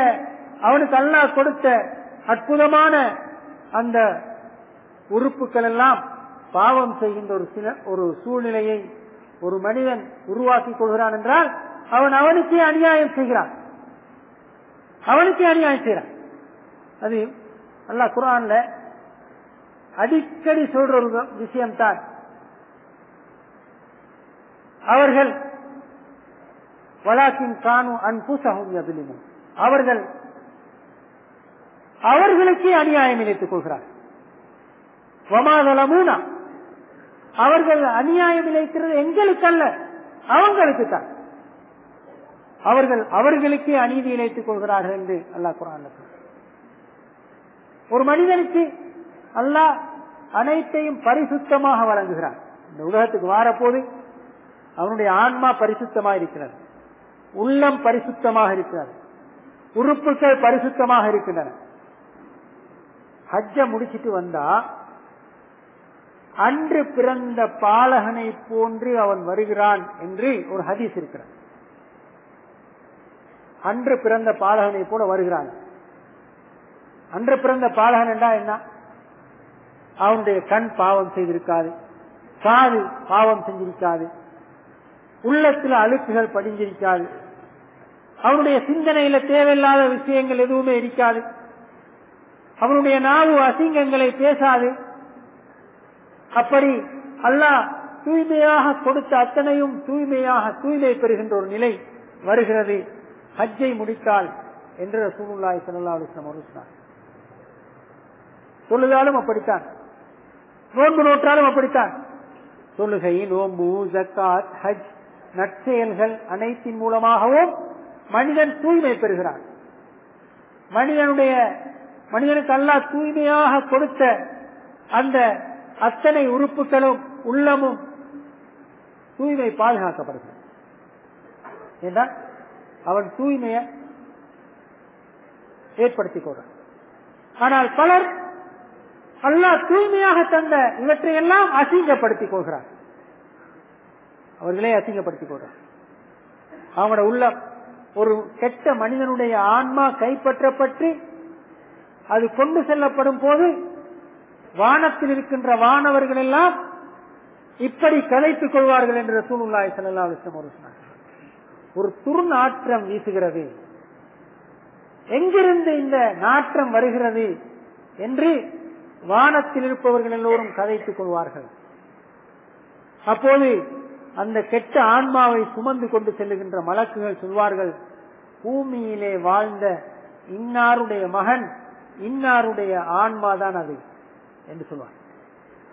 அவனுக்கு அல்லாஹ் கொடுத்த அற்புதமான அந்த உறுப்புகள் எல்லாம் பாவம் செய்கின்ற ஒரு சில ஒரு சூழ்நிலையை ஒரு மனிதன் உருவாக்கி கொள்கிறான் என்றால் அவன் அவனுக்கே அநியாயம் செய்கிறான். அவனுக்கே அநியாயம் செய்கிறான். அது அல்லாஹ் குரான்ல அடிக்கடி சொல்ற ஒரு விஷயம்தான். அவர்கள் வலாக்கின் கானு அன்புசகும் எதிலும் அவர்கள் அவர்களுக்கே அநியாயம் இணைத்துக் கொள்கிறார் வமாதலமூனா அவர்கள் அநியாயம் இழைக்கிறது எங்களுக்கு அல்ல அவங்களுக்கு தான் அவர்கள் அவர்களுக்கே அநீதி இழைத்துக் கொள்கிறார்கள் என்று அல்லாஹ் குரான் ஒரு மனிதனுக்கு அல்லாஹ் அனைத்தையும் பரிசுத்தமாக வழங்குகிறார் இந்த உலகத்துக்கு வாரப்போது அவனுடைய ஆன்மா பரிசுத்தமாக இருக்கிறது. உள்ளம் பரிசுத்தமாக இருக்கிறது. உறுப்புகள் பரிசுத்தமாக இருக்கின்றன. ஹஜ்ஜ முடிச்சிட்டு வந்தா அன்று பிறந்த பாலகனை போன்று அவன் வருகிறான் என்று ஒரு ஹதீஸ் இருக்கிறான் அன்று பிறந்த பாலகனை போல வருகிறான். அன்று பிறந்த பாலகன் என்றா என்ன? அவனுடைய கண் பாவம் செய்திருக்காது காது பாவம் செஞ்சிருக்காது உள்ளத்தில் அழுக்குகள் படிஞ்சிருக்காது அவனுடைய சிந்தனையில தேவையில்லாத விஷயங்கள் எதுவுமே இருக்காது. அவனுடைய நாவு அசிங்கங்களை பேசாது. அப்படி அல்லாஹ் தூய்மையாக கொடுத்த அத்தனையும் தூய்மையாக தூய்மை பெறுகின்ற ஒரு நிலை வருகிறது. ஹஜ்ஜை முடித்தால் என்று ரசூலுல்லாஹி ஸல்லல்லாஹு அலைஹி வஸல்லம் அப்படித்தான். நோன்பு நோற்றாலும் அப்படித்தான். தொழுகை நோன்பு ஜக்காத் ஹஜ் நற்செயல்கள் அனைத்தின் மூலமாகவும் மனிதன் தூய்மை பெறுகிறான். மனிதனுடைய மனிதனுக்கு அல்லாஹ் தூய்மையாக கொடுத்த அந்த அத்தனை உறுப்புகளும் உள்ளமும் தூய்மை பாதுகாக்கப்படுகிறது. என்றால் அவன் தூய்மையை ஏற்படுத்திக் கொள்றான் ஆனால் பலர் அல்லாஹ் தூய்மையாக தந்த இவற்றையெல்லாம் அசிங்கப்படுத்திக் கொள்கிறார். அவர்களே அசிங்கப்படுத்திக் கொள்றார் அவனோட உள்ளம் ஒரு கெட்ட மனிதனுடைய ஆன்மா கைப்பற்றப்பட்டு அது கொண்டு செல்லப்படும் போது வானத்தில் இருக்கின்ற வானவர்கள் எல்லாம் இப்படி கதைத்துக் கொள்வார்கள் என்று சூழ்நிலை ஸல்லல்லாஹு அலைஹி ஒரு சொன்னார் ஒரு வீசுகிறது. எங்கிருந்து இந்த நாற்றம் வருகிறது என்று வானத்தில் இருப்பவர்கள் எல்லோரும் கதைத்துக் கொள்வார்கள். அப்போது அந்த கெட்ட ஆன்மாவை சுமந்து கொண்டு செல்லுகின்ற மலக்குகள் சொல்வார்கள் பூமியிலே வாழ்ந்த இன்னாருடைய மகன் இன்னாருடைய ஆன்மாதான் அது என்று சொல்வார்.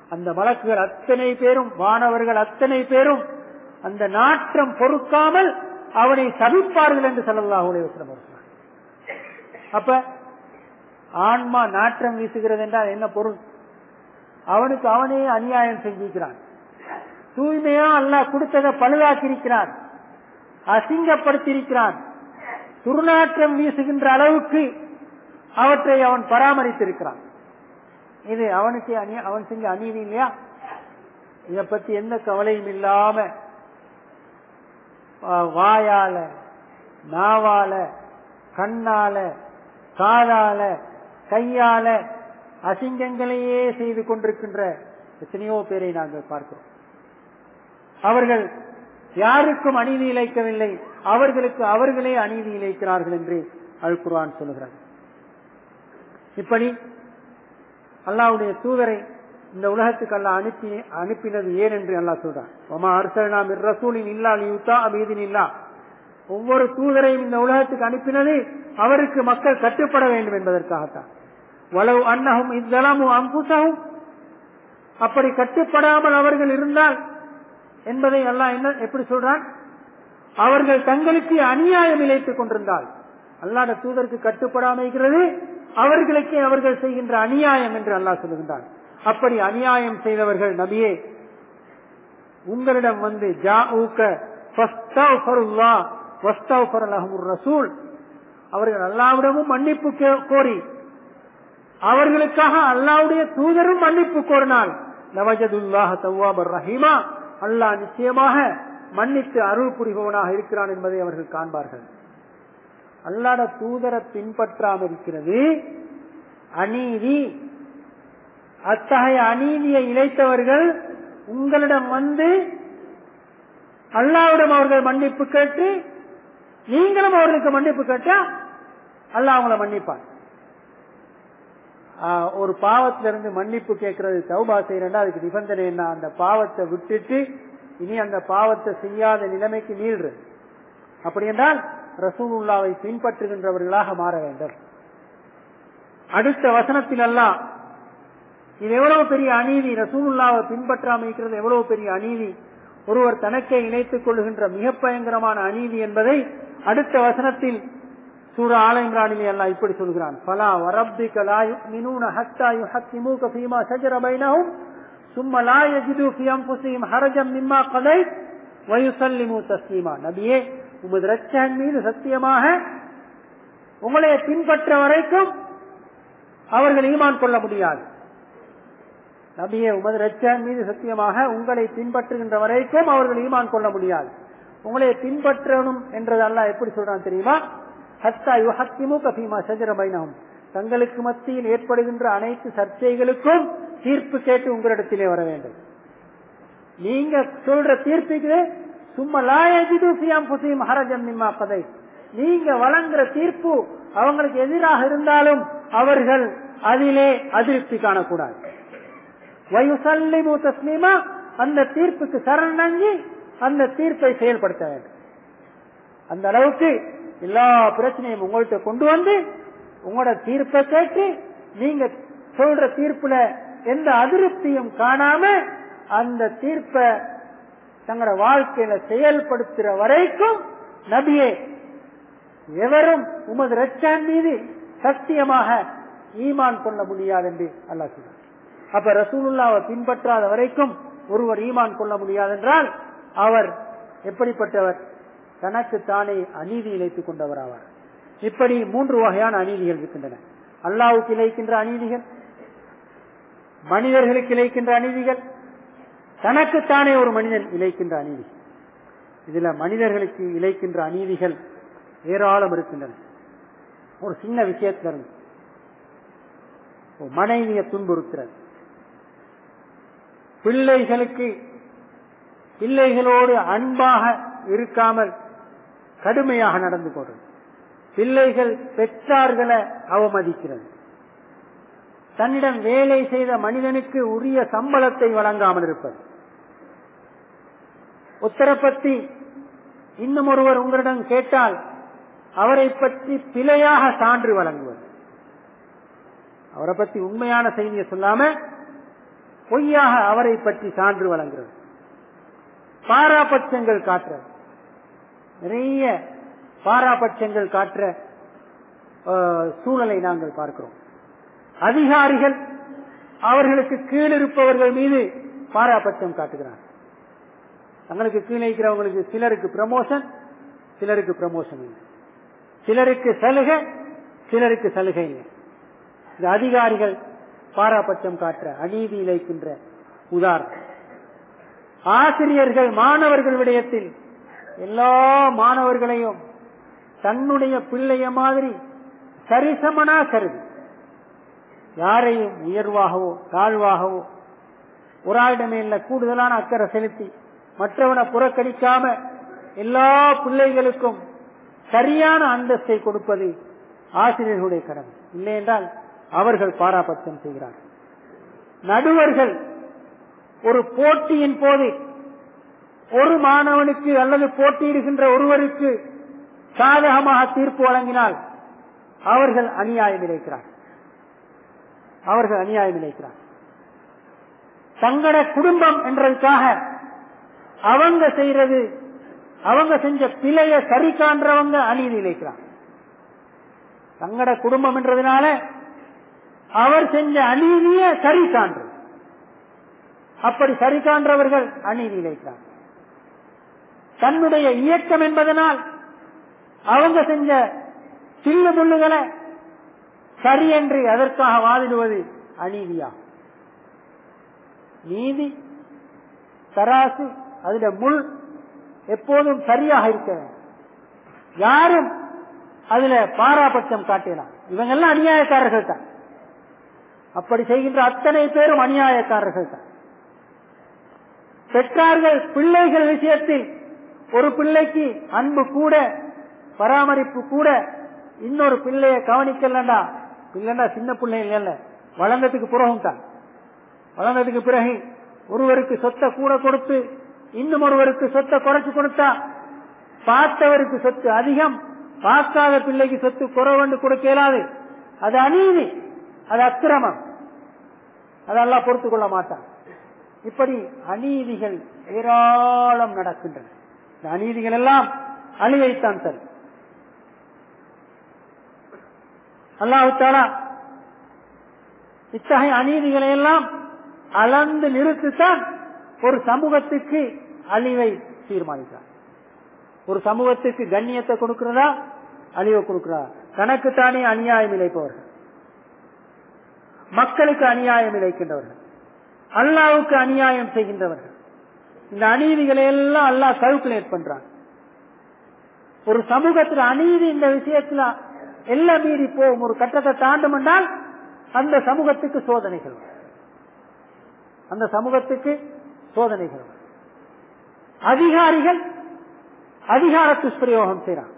அந்த மலக்குகள் அத்தனை பேரும் மாணவர்கள் அத்தனை பேரும் அந்த நாற்றம் பொறுக்காமல் அவனை சபிப்பார்கள் என்று சொல்லலாஹுடைய சொன்னார் அப்ப ஆன்மா நாற்றம் வீசுகிறது என்றால் என்ன பொருள்? அவனுக்கு அவனே அநியாயம் செஞ்சிருக்கிறான். தூய்மையா அல்லாஹ் கொடுத்ததை பழுதாக்கியிருக்கிறான். அசிங்கப்படுத்தியிருக்கிறான். துர்நாற்றம் வீசுகின்ற அளவுக்கு அவற்றை அவன் பராமரித்திருக்கிறான். இது அவனுக்கு அவன் செஞ்ச அநீதி இல்லையா? இதை பத்தி எந்த கவலையும் இல்லாம வாயால நாவால கண்ணால காதால கையால அசிங்கங்களையே செய்து கொண்டிருக்கின்ற எத்தனையோ பேரை நாங்கள் பார்க்கிறோம். அவர்கள் யாருக்கும் அநீதி இழைக்கவில்லை. அவர்களுக்கு அவர்களே அநீதி இழைக்கிறார்கள் என்று அல் குர்ஆன் சொல்லுகிறார். இப்படி அல்லாவுடைய தூதரை இந்த உலகத்துக்கு அல்ல அனுப்பி அனுப்பினது ஏன் என்று அல்லா சொல்றான். ஒமா அரசல் ரசூலின் இல்லா லியுத்தா அபீதின் இல்லா ஒவ்வொரு தூதரையும் இந்த உலகத்துக்கு அனுப்பினது அவருக்கு மக்கள் கட்டுப்பட வேண்டும் என்பதற்காகத்தான். வளவு அன்னகும் இத்தலமும் அம்புசகும் அப்படி கட்டுப்படாமல் அவர்கள் இருந்தால் என்பதை எல்லாம் என்ன எப்படி சொல்றான்? அவர்கள் தங்களுக்கு அநியாயம் இழைத்துக் கொண்டிருந்தால் அல்லாட தூதருக்கு கட்டுப்படாமைகிறது அவர்களுக்கே அவர்கள் செய்கின்ற அநியாயம் என்று அல்லாஹ் சொல்லுகின்றான். அப்படி அநியாயம் செய்தவர்கள் நபியே உங்களிடம் வந்து ரசூல். அவர்கள் அல்லாவிடமும் மன்னிப்பு கோரி. அவர்களுக்காக அல்லாவுடைய தூதரும் மன்னிப்பு கோரினால் நவஜதுல்லாஹ தவாபர் ரஹீமா அல்லாஹ் நிச்சயமாக மன்னித்து அருள் புரிபவனாக இருக்கிறான் என்பதை அவர்கள் காண்பார்கள். அல்லாட தூதரை பின்பற்றாமல் இருக்கிறது அநீதி. அத்தகைய அநீதியை இழைத்தவர்கள் உங்களிடம் வந்து அல்லாவிடம் அவர்கள் மன்னிப்பு கேட்டு நீங்களும் அவர்களுக்கு மன்னிப்பு கேட்டா அல்லாஹ் அவங்கள மன்னிப்பான். ஆஹ், ஒரு பாவத்திலிருந்து மன்னிப்பு கேட்கறது தௌபா செய்யறா அதுக்கு நிபந்தனை என்ன? அந்த பாவத்தை விட்டுட்டு இனி அந்த பாவத்தை செய்யாத நிலைமைக்கு மீள்றது அப்படி என்றால் ரசூலுல்லாவை பின்பற்றுகின்றவர்களாக மாற வேண்டும். அடுத்த வசனத்தில் எல்லாம் இது எவ்வளவு பெரிய அநீதி ரசூலுல்லாவை பின்பற்றாமல் எவ்வளவு பெரிய அநீதி. ஒருவர் தனக்கே இணைத்துக் கொள்கின்ற மிக பயங்கரமான அநீதி என்பதை அடுத்த வசனத்தில் சூர ஆலயம்ரானிலே எல்லாம் இப்படி சொல்கிறான். பலா வரப்பி கலாயு மினூன ஹத்தாயு ஹத்திமுக பீமா சஜரபைனவும் சும்ம லாய ஜிது ஹரஜம் மிம்மா கலை வயுசல்லிமு தஸ்லீமா. நபியே உமது ரச்சன் மீது சத்தியமாக உங்களை பின்பற்ற வரைக்கும் அவர்கள் ஈமான் கொள்ள முடியாது. நபியே உமது ரச்சன் மீது சத்தியமாக உங்களை பின்பற்றுகின்ற வரைக்கும் அவர்கள் ஈமான் கொள்ள முடியாது. உங்களை பின்பற்றணும் என்றது எப்படி சொல்றான் தெரியுமா? ஹத்தா யுஹத்திமு கபீமா சஜர தங்களுக்கு மத்தியில் ஏற்படுகின்ற அனைத்து சர்ச்சைகளுக்கும் தீர்ப்பு கேட்டு உங்களிடத்திலே வர வேண்டும். நீங்க சொல்ற தீர்ப்புக்கு சும்மா லாயஜிது ஃபியாம் புசியும் ஹரஜம் மிம்மா பதை நீங்க வழங்குற தீர்ப்பு அவங்களுக்கு எதிராக இருந்தாலும் அவர்கள் அதிலே அதிருப்தி காணக்கூடாது. வயுசல்லிமு தஸ்லீமா அந்த தீர்ப்புக்கு சரணங்கி அந்த தீர்ப்பை செயல்படுத்த வேண்டும். அந்த அளவுக்கு எல்லா பிரச்சனையும் உங்கள்கிட்ட கொண்டு வந்து உங்களோட தீர்ப்பை கேட்டு நீங்க சொல்ற தீர்ப்புல எந்த அதிருப்தியும் காணாம அந்த தீர்ப்பை தங்களோட வாழ்க்கையில செயல்படுத்துற வரைக்கும் நபியே எவரும் உமது ரச்சான் மீது சத்தியமாக ஈமான் கொள்ள முடியாது என்று அல்லாஹ் சொல்றார் அப்ப ரசூலுல்லாவை பின்பற்றாத வரைக்கும் ஒருவர் ஈமான் கொள்ள முடியாது என்றால் அவர் எப்படிப்பட்டவர்? தனக்கு தானே அநீதி இழைத்துக் கொண்டவர் ஆவார் இப்படி மூன்று வகையான அநீதிகள் இருக்கின்றன. அல்லாவுக்கு இழைக்கின்ற அநீதிகள் மனிதர்களுக்கு இழைக்கின்ற அநீதிகள் தனக்குத்தானே ஒரு மனிதன் இழைக்கின்ற அநீதி. இதுல மனிதர்களுக்கு இழைக்கின்ற அநீதிகள் ஏராளம் இருக்கின்றன. ஒரு சின்ன விஷயத்துல இருந்து ஒரு மனைவியை துன்புறுத்துறது. பிள்ளைகளுக்கு பிள்ளைகளோடு அன்பாக இருக்காமல் கடுமையாக நடந்து கொள்றது. பிள்ளைகள் பெற்றார்களை அவமதிக்கிறது. தன்னிடம் வேலை செய்த மனிதனுக்கு உரிய சம்பளத்தை வழங்காமல் இருப்பது. உத்தரை பற்றி இன்னும் ஒருவர் உங்களிடம் கேட்டால் அவரை பற்றி பிழையாக சான்று வழங்குவது. அவரை பற்றி உண்மையான செய்தியை சொல்லாம பொய்யாக அவரை பற்றி சான்று வழங்குறது. பாராபட்சங்கள் காட்டுற. நிறைய பாராபட்சங்கள் காட்டுற சூழலை நாங்கள் பார்க்கிறோம். அதிகாரிகள் அவர்களுக்கு கீழிருப்பவர்கள் மீது பாராபட்சம் காட்டுகிறார் தங்களுக்கு கீழே இருக்கிறவங்களுக்கு சிலருக்கு ப்ரமோஷன் சிலருக்கு ப்ரமோஷன் இல்லை. சிலருக்கு சலுகை சிலருக்கு சலுகை இல்லை. இந்த அதிகாரிகள் பாராபட்சம் காட்டுற அநீதி இழைக்கின்ற உதாரணம். ஆசிரியர்கள் மாணவர்கள் விடயத்தில் எல்லா மாணவர்களையும் தன்னுடைய பிள்ளைய மாதிரி சரிசமனா கருதி யாரையும் உயர்வாகவோ தாழ்வாகவோ ஒரு ஆளிடமே இல்லை கூடுதலான அக்கறை செலுத்தி மற்றவனை புறக்கணிக்காம எல்லா பிள்ளைகளுக்கும் சரியான அந்தஸ்தை கொடுப்பது ஆசிரியர்களுடைய கடமை. இல்லை என்றால் அவர்கள் பாராபட்சம் செய்கிறார்கள். நடுவர்கள் ஒரு போட்டியின் போது ஒரு மாணவனுக்கு அல்லது போட்டியிடுகின்ற ஒருவருக்கு சாதகமாக தீர்ப்பு வழங்கினால் அவர்கள் அநியாயம் இழைக்கிறார் அவர்கள் அநியாயம் இழைக்கிறார் தங்கள குடும்பம் என்றதுக்காக அவங்க செய்யறது அவங்க செஞ்ச பிழைய சரி காண்றவங்க அநீதி இழைக்கிறார் தங்கட குடும்பம் என்றதுனால அவர் செஞ்ச அநீதிய சரி காண்றது. அப்படி சரி காண்றவர்கள் அநீதி இழைக்கிறார் தன்னுடைய இயக்கம் என்பதனால் அவங்க செஞ்ச சில்லு முள்ளுகளை சரி என்று அதற்காக வாதிடுவது? அநீதியா? நீதி தராசு அதுல முள் எப்போதும் சரியாக இருக்க யாரும் அதுல பாராபட்சம் காட்டலாம். இவங்க எல்லாம் அநியாயக்காரர்கள் தான். அப்படி செய்கின்ற அத்தனை பேரும் அநியாயக்காரர்கள் தான். பெற்றார்கள் பிள்ளைகள் விஷயத்தில் ஒரு பிள்ளைக்கு அன்பு கூட பராமரிப்பு கூட இன்னொரு பிள்ளைய கவனிக்கலண்டா இல்லைன்னா சின்ன பிள்ளை இல்ல வளர்ந்ததுக்கு பிறகும் தான் வளர்ந்ததுக்கு பிறகு ஒருவருக்கு சொத்தை கூட கொடுத்து இன்னும் ஒருவருக்கு சொத்தை குறைச்சு கொடுத்தா பார்த்தவருக்கு சொத்து அதிகம் பார்க்காத பிள்ளைக்கு சொத்து குறைவண்டு கொடுக்க இயலாது. அது அநீதி. அது அக்கிரமம். அதெல்லாம் பொறுத்து கொள்ள மாட்டான். இப்படி அநீதிகள் ஏராளம் நடக்கின்றன. இந்த அநீதிகள் எல்லாம் அழிவைத்தான் தரும். அல்லாஹாலா இத்தகைய அநீதிகளை எல்லாம் அளந்து நிறுத்தித்தான் ஒரு சமூகத்துக்கு அழிவை தீர்மானிக்கிறார். ஒரு சமூகத்துக்கு கண்ணியத்தை கொடுக்கிறதா? அழிவை கொடுக்கிறார். தனக்குத்தானே அநியாயம் இழைப்பவர்கள். மக்களுக்கு அநியாயம் இழைக்கின்றவர்கள். அல்லாவுக்கு அநியாயம் செய்கின்றவர்கள். இந்த அநீதிகளை எல்லாம் அல்லாஹ் கல்குலேட் பண்றான். ஒரு சமூகத்தில் அநீதி இந்த விஷயத்துல எல்லாம் மீறி போகும். ஒரு கட்டத்தை தாண்டும் என்றால் அந்த சமூகத்துக்கு சோதனைகள் அந்த சமூகத்துக்கு சோதனைகள் அதிகாரிகள் அதிகார துஷ்பிரயோகம் செய்கிறார்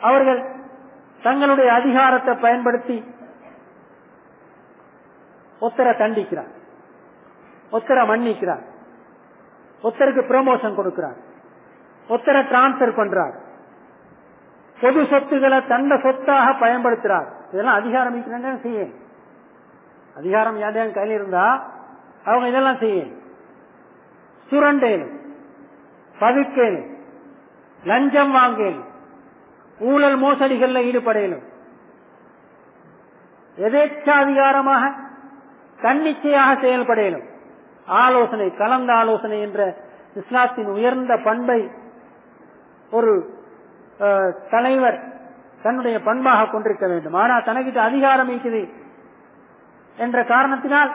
அவர்கள் தங்களுடைய அதிகாரத்தை பயன்படுத்தி ஒத்தரை தண்டிக்கிறார் ஒத்தரை மன்னிக்கிறார் ஒத்தருக்கு ப்ரமோஷன் கொடுக்கிறார் ஒத்தரை டிரான்ஸ்பர் பண்றார் பொது சொத்துக்களை தண்ட சொத்தாக பயன்படுத்துறார் இதெல்லாம் அதிகாரம் செய்ய அதிகாரம் யாரையும் கையில் இருந்தா அவங்க இதெல்லாம் செய்யும் சுரண்டேன் பதுக்கேன் லஞ்சம் வாங்கேன் ஊழல் மோசடிகளில் ஈடுபடையணும் எதேச்சாதிகாரமாக தன்னிச்சையாக செயல்படையணும் ஆலோசனை கலந்த ஆலோசனை என்ற இஸ்லாத்தின் உயர்ந்த பண்பை ஒரு தலைவர் தன்னுடைய பண்பாக கொண்டிருக்க வேண்டும். ஆனால் தனக்கிட்ட அதிகாரம் இருக்குது என்ற காரணத்தினால்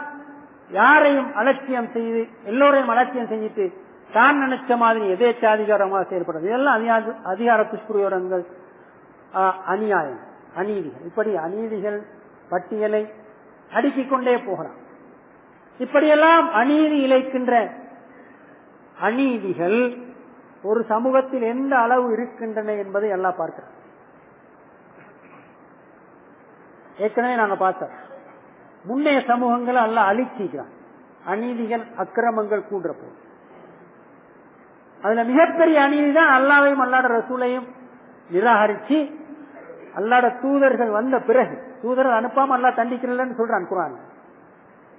யாரையும் அலட்சியம் செய்து எல்லோரையும் அலட்சியம் செஞ்சுட்டு தான் நினைச்ச மாதிரி எதேச்சாதிகாரமாக செயல்படுறது? இதெல்லாம் அதிகார துஷ்பிரயோகங்கள் அநியாயம் அநீதிகள். இப்படி அநீதிகள் பட்டியலை அடுக்கிக் கொண்டே போகலாம். இப்படியெல்லாம் அநீதி இழைக்கின்ற அநீதிகள் ஒரு சமூகத்தில் எந்த அளவு இருக்கின்றன என்பதை எல்லாம் பார்க்கிறோம். ஏற்கனவே நாங்க பார்த்தோம். முன்னைய சமூகங்களை எல்லாம் அழிச்சிக்கிறான். அநீதிகள் அக்கிரமங்கள் கூடுற போது அதுல மிகப்பெரிய அநீதி தான் அல்லாவையும் அல்லாட ரசூலையும் நிராகரிச்சு அல்லாட தூதர்கள் வந்த பிறகு தூதரை அனுப்பாம அல்லா தண்டிக்கிறன்னு சொல்றான் குரான்.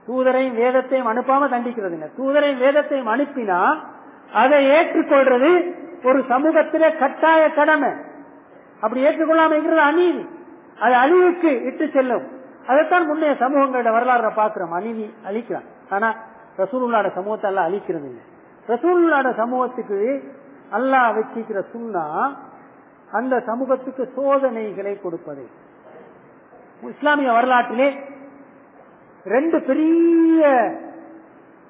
தூதரையும் வேதத்தையும் அனுப்பாம தண்டிக்கிறது தூதரையும் வேதத்தையும் அனுப்பினா அதை ஏற்றுக்கொள்றது ஒரு சமூகத்திலே கட்டாய கடமை. அப்படி ஏற்றுக்கொள்ளாம இருக்கிறது அநீதி. அது அழிவுக்கு இட்டு செல்லும். அதைத்தான் முன்னைய சமூகங்களோட வரலாறு பாக்குறோம் அழிவி அழிக்கிறான் ஆனா ரசூலுல்லாட சமூகத்தை எல்லாம் அழிக்கிறது இல்லை ரசூலுல்லாட சமூகத்துக்கு அல்லாஹ் வச்சிக்கிற சுண்ணா அந்த சமூகத்துக்கு சோதனைகளை கொடுப்பது. இஸ்லாமிய வரலாற்றிலே ரெண்டு பெரிய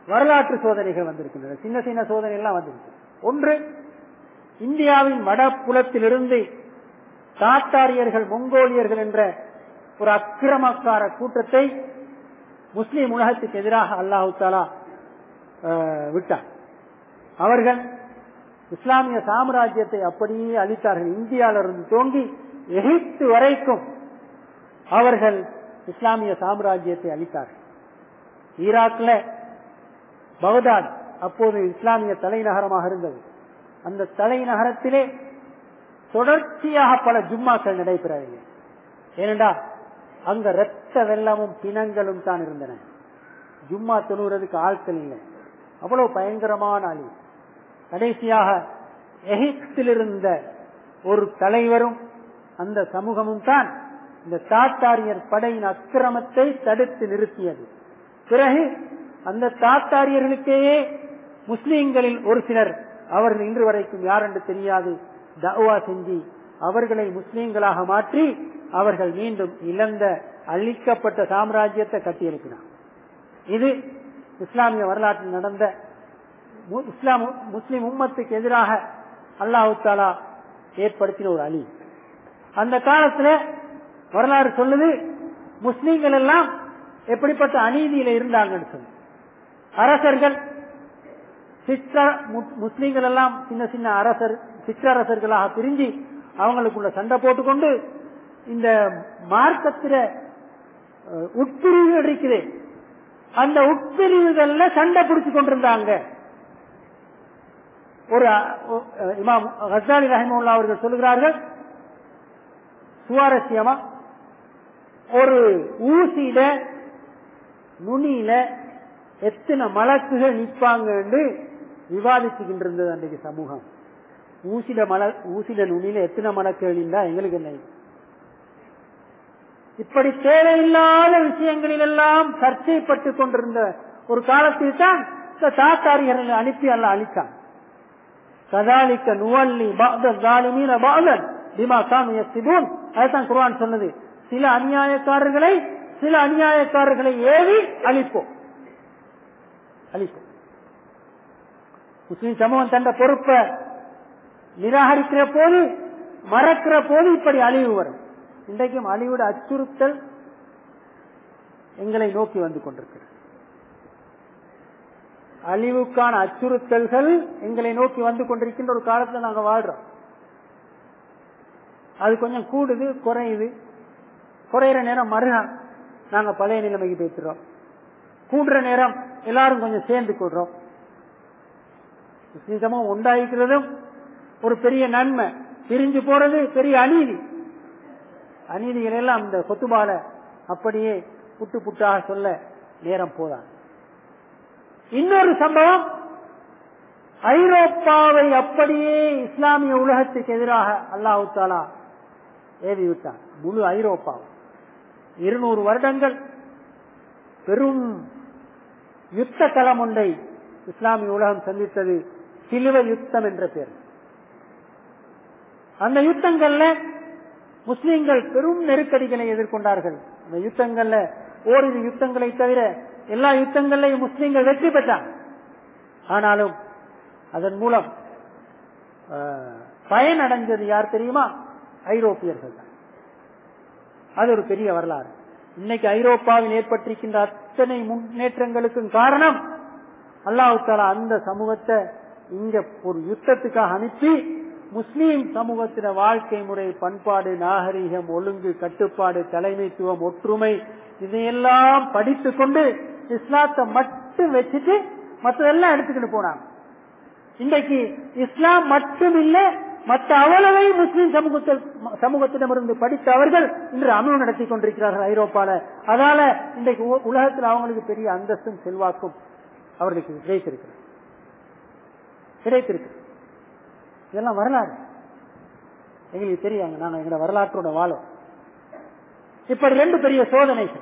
வரலாற்று சோதனைகள் வந்திருக்கின்றன. சின்ன சின்ன சோதனை எல்லாம் வந்திருக்கு. ஒன்று இந்தியாவின் வடபுலத்திலிருந்து தாத்தாரியர்கள் மொங்கோலியர்கள் என்ற ஒரு அக்கிரமக்கார கூட்டத்தை முஸ்லிம் உலகத்துக்கு எதிராக அல்லாஹு தாலா விட்டார் அவர்கள் இஸ்லாமிய சாம்ராஜ்யத்தை அப்படியே அளித்தார்கள் இந்தியாவிலிருந்து தோங்கி எகிப்து வரைக்கும் அவர்கள் இஸ்லாமிய சாம்ராஜ்யத்தை அளித்தார்கள் ஈராக்ல பகதாத் அப்போது இஸ்லாமிய தலைநகரமாக இருந்தது. அந்த தலைநகரத்திலே தொடர்ச்சியாக பல ஜும்மாக்கள் நடைபெறவில்லை. ஏனென்றா அங்க ரத்த வெள்ளமும் பிணங்களும் தான் இருந்தன. ஜும்மா தொழுகிறதுக்கு ஆட்கள் இல்லை. அவ்வளவு பயங்கரமான அழிவு கடைசியாக எகிப்தில் இருந்த ஒரு தலைவரும் அந்த சமூகமும் தான் இந்த தாத்தாரியர் படையின் அக்கிரமத்தை தடுத்து நிறுத்தியது. பிறகு அந்த தாத்தாரியர்களுக்கேயே முஸ்லீம்களில் ஒரு சிலர் அவர்கள் இன்று வரைக்கும் யார் என்று தெரியாது தவா செஞ்சு அவர்களை முஸ்லீம்களாக மாற்றி அவர்கள் மீண்டும் இழந்த அழிக்கப்பட்ட சாம்ராஜ்யத்தை கட்டியிருக்கிறார். இது இஸ்லாமிய வரலாற்றில் நடந்த இஸ்லாம் முஸ்லிம் உம்மத்துக்கு எதிராக அல்லாஹு தாலா ஏற்படுத்தின ஒரு அழி அந்த காலத்துல வரலாறு சொல்லுது முஸ்லீம்கள் எல்லாம் எப்படிப்பட்ட அநீதியில இருந்தாங்கன்னு சொல்லி. அரசர்கள் சிற்ற முஸ்லீம்கள் எல்லாம் சின்ன சின்ன அரசர் சிற்றரசர்களாக பிரிஞ்சு அவங்களுக்குள்ள சண்டை போட்டுக்கொண்டு இந்த மார்க்கத்தில உட்பிரிவு இருக்குது. அந்த உட்பிரிவுகள்ல சண்டை பிடிச்சு கொண்டிருந்தாங்க. ஒரு இமாம் ஹசாலி ரஹிமுல்லா அவர்கள் சொல்லுகிறார்கள் சுவாரஸ்யமா ஒரு ஊசியில நுனியில எத்தனை மலக்குகள் நிற்பாங்க விவாதிச்சுக்கிட்டு இருந்தது அன்றைக்கு சமூகம். ஊசில மல ஊசில நுனியில எத்தனை மலக்குகள் இருந்தா எங்களுக்கு என்ன இப்படி தேவையில்லாத விஷயங்களில் எல்லாம் சர்ச்சைப்பட்டு கொண்டிருந்த ஒரு காலத்தில் தான் இந்த தாத்தாரியர்களை அனுப்பி அல்ல அழித்தான். கதாலிக்க நுவல்லி பாதீன பாதன் பிமா சாமி சிபூன் அதுதான் குர்ஆன் சொன்னது. சில அநியாயக்காரர்களை சில அநியாயக்காரர்களை ஏவி அழிப்போம். அழிப்போம். முஸ்லிம் சமூகம் தந்த பொறுப்பை நிராகரிக்கிற போது மறக்கிற போது இப்படி அழிவு வரும். இன்றைக்கும் அழிவோட அச்சுறுத்தல் எங்களை நோக்கி வந்து கொண்டிருக்கிறது. அழிவுக்கான அச்சுறுத்தல்கள் எங்களை நோக்கி வந்து கொண்டிருக்கின்ற ஒரு காலத்தில் நாங்க வாழ்றோம். அது கொஞ்சம் கூடுது குறையுது. குறையிற நேரம் மறுநாள் நாங்க பழைய நிலைமைக்கு பேசுறோம் கூடுற நேரம் எல்லாரும் கொஞ்சம் சேர்ந்து கொள்றோம். முஸ்லிம் உண்டாயிருக்கிறதும் ஒரு பெரிய நன்மை. பிரிஞ்சு போறது பெரிய அநீதி. அநீதிகள் எல்லாம் அந்த கொத்துபால அப்படியே புட்டு புட்டாக சொல்ல நேரம் போதான் இன்னொரு சம்பவம் ஐரோப்பாவை அப்படியே இஸ்லாமிய உலகத்துக்கு எதிராக அல்லாஹு தாலா ஏவி விட்டான் முழு ஐரோப்பா இருநூறு வருடங்கள் பெரும் யுத்த களம் ஒன்றை இஸ்லாமிய உலகம் சந்தித்தது சிலுவை யுத்தம் என்ற பெயர். அந்த யுத்தங்கள்ல முஸ்லிம்கள் பெரும் நெருக்கடிகளை எதிர்கொண்டார்கள். அந்த யுத்தங்கள்ல ஓரிரு யுத்தங்களை தவிர எல்லா யுத்தங்களையும் முஸ்லிம்கள் வெற்றி பெற்றாங்க. ஆனாலும் அதன் மூலம் பயனடைஞ்சது யார் தெரியுமா? ஐரோப்பியர்கள் தான். அது ஒரு பெரிய வரலாறு. இன்னைக்கு ஐரோப்பாவில் ஏற்பட்டிருக்கின்ற அத்தனை முன்னேற்றங்களுக்கும் காரணம் அல்லாஹு தாலா அந்த சமூகத்தை இங்க ஒரு யுத்தத்துக்காக அனுப்பி முஸ்லீம் சமூகத்தின வாழ்க்கை முறை பண்பாடு நாகரிகம் ஒழுங்கு கட்டுப்பாடு தலைமைத்துவம் ஒற்றுமை இதையெல்லாம் படித்து கொண்டு இஸ்லாத்தை மட்டும் வச்சுட்டு மற்றதெல்லாம் எடுத்துக்கிட்டு போனாங்க. இன்றைக்கு இஸ்லாம் மட்டும் இல்ல மற்ற அவ்வளவை முஸ்லீம் சமூகத்தில் சமூகத்திடமிருந்து படித்த அவர்கள் இன்று அமர்வு நடத்தி கொண்டிருக்கிறார்கள் ஐரோப்பால. அதனால இன்றைக்கு உலகத்தில் அவங்களுக்கு பெரிய அந்தஸ்தும் செல்வாக்கும் அவர்களுக்கு கிடைத்திருக்கிறது. கிடைத்திருக்கு இதெல்லாம் வரலாறு. எங்களுக்கு தெரியாங்க. நாங்க எங்களோட வரலாற்றோட வாழும் இப்படி ரெண்டு பெரிய சோதனைகள்.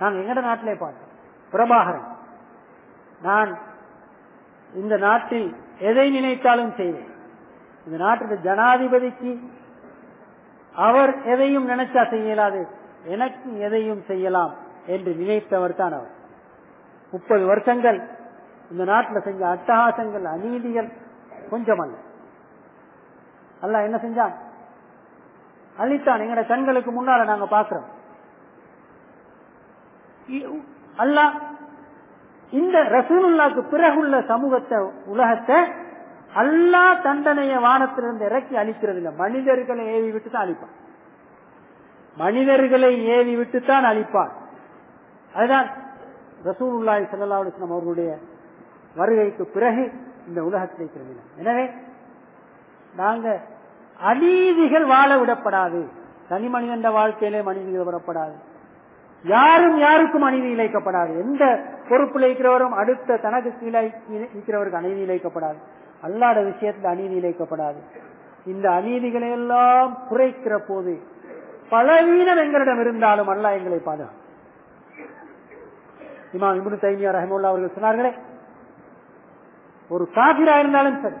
நாங்க எங்கட நாட்டிலே பார்த்தோம். பிரபாகரன். நான் இந்த நாட்டில் எதை நினைத்தாலும் செய்வேன். இந்த நாட்டுக்கு ஜனாதிபதிக்கு அவர் எதையும் நினைச்சா செய்யலாது எனக்கு எதையும் செய்யலாம் என்று நினைத்தவர் தான் அவர். முப்பது வருஷங்கள் இந்த நாட்டில் செஞ்ச அட்டகாசங்கள் அநீதிகள் கொஞ்சமல்ல அல்ல என்ன செஞ்சான்? அழித்தான். எங்கட கண்களுக்கு முன்னால நாங்க பாக்குறோம். அல்ல இந்த ரசூலுல்லாக்கு பிறகுள்ள சமூகத்தை உலகத்தை அல்லா தண்டனைய வானத்திலிருந்து இறக்கி அழிக்கிறது இல்லை மனிதர்களை ஏவி விட்டு தான் அழிப்பான். மனிதர்களை ஏவி விட்டு தான் அழிப்பான். அதுதான் ரசூலுல்லாய் சல்லா அவர்களுடைய வருகைக்கு பிறகு இந்த உலகத்தை திரும்பினார் எனவே நாங்க அநீதிகள் வாழ விடப்படாது. தனி மனிதன் வாழ்க்கையிலே மனிதிகள் விடப்படாது யாரும் யாருக்கும் அநீதி இழைக்கப்படாது. எந்த பொறுப்பில் இருக்கிறவரும் அடுத்த தனக்கு கீழே இருக்கிறவருக்கு அநீதி இழைக்கப்படாது. அல்லாத விஷயத்தில் அநீதி இழைக்கப்படாது. இந்த அநீதிகளை எல்லாம் குறைக்கிற போது பலவீனம் எங்களிடம் இருந்தாலும் அல்ல எங்களை பாதுகாப்பு இமாம் இப்னு தைமியா ரஹமுல்லா அவர்கள் சொன்னார்களே ஒரு காபிரா இருந்தாலும் சரி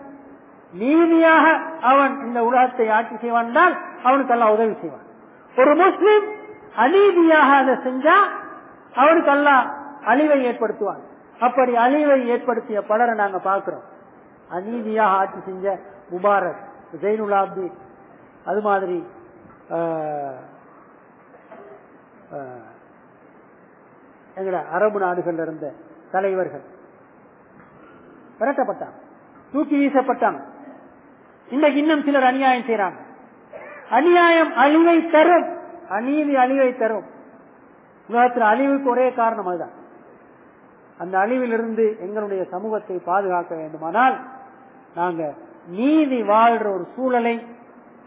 நீதியாக அவன் இந்த உலகத்தை ஆட்சி செய்வான் அவனுக்கு எல்லாம் உதவி செய்வான். ஒரு முஸ்லிம் அநீதியாக அதை செஞ்சா அவனுக்கு எல்லாம் அழிவை ஏற்படுத்துவான். அப்படி அழிவை ஏற்படுத்திய பலரை நாங்க பார்க்கிறோம். அநீதியாக ஆட்சி செஞ்ச முபாரக் ஜெயினுலாப்தி அது மாதிரி ஆஹ், எங்கட அரபு நாடுகள்ல இருந்த தலைவர்கள். விரட்டப்பட்டாங்க. தூக்கி வீசப்பட்டாங்க. இன்னைக்கு இன்னும் சிலர் அநியாயம் செய்யறாங்க அநியாயம் அழிவை தரும். அநீதி அழிவை தரும். உலகத்தில் அழிவுக்கு ஒரே காரணம் அதுதான். அந்த அழிவிலிருந்து எங்களுடைய சமூகத்தை பாதுகாக்க வேண்டுமானால் நாங்க நீதி வாழ்ற ஒரு சூழலை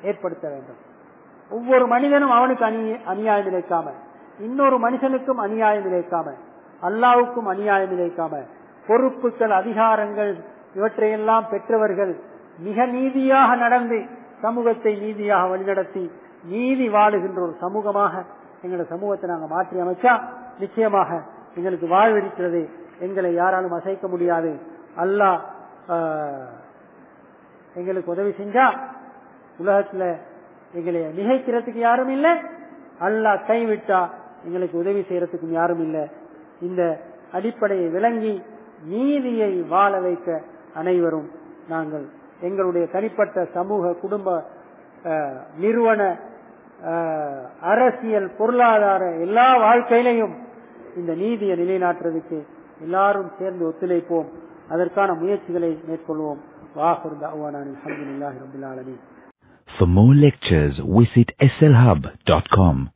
ஏற்படுத்த வேண்டும். ஒவ்வொரு மனிதனும் அவனுக்கு அணி அநியாயம் இழைக்காம இன்னொரு மனுஷனுக்கும் அநியாயம் இழைக்காம அல்லாவுக்கும் அநியாயம் இழைக்காம பொறுப்புகள் அதிகாரங்கள் இவற்றையெல்லாம் பெற்றவர்கள் மிக நீதியாக நடந்து சமூகத்தை நீதியாக வழிநடத்தி நீதி வாழுகின்ற ஒரு சமூகமாக எங்களோட சமூகத்தை நாங்கள் மாற்றி அமைச்சா நிச்சயமாக எங்களுக்கு வாழ்விருக்கிறது எங்களை யாராலும் அசைக்க முடியாது. அல்லாஹ் எங்களுக்கு உதவி செஞ்சா உலகத்துல எங்களை நிகழ்க்கிறதுக்கு யாரும் இல்லை. அல்லாஹ் கைவிட்டா எங்களுக்கு உதவி செய்யறதுக்கும் யாரும் இல்லை. இந்த அடிப்படையை விளங்கி நீதியை வாழ வைக்க அனைவரும் நாங்கள் எங்களுடைய தனிப்பட்ட சமூக குடும்ப நிறுவன அரசியல் பொருளாதார எல்லா வாழ்க்கையிலையும் இந்த நீதியை நிலைநாட்டுறதுக்கு எல்லாரும் சேர்ந்து ஒத்துழைப்போம். அதற்கான முயற்சிகளை மேற்கொள்வோம். வாஹர் For more lectures, visit slhub.com.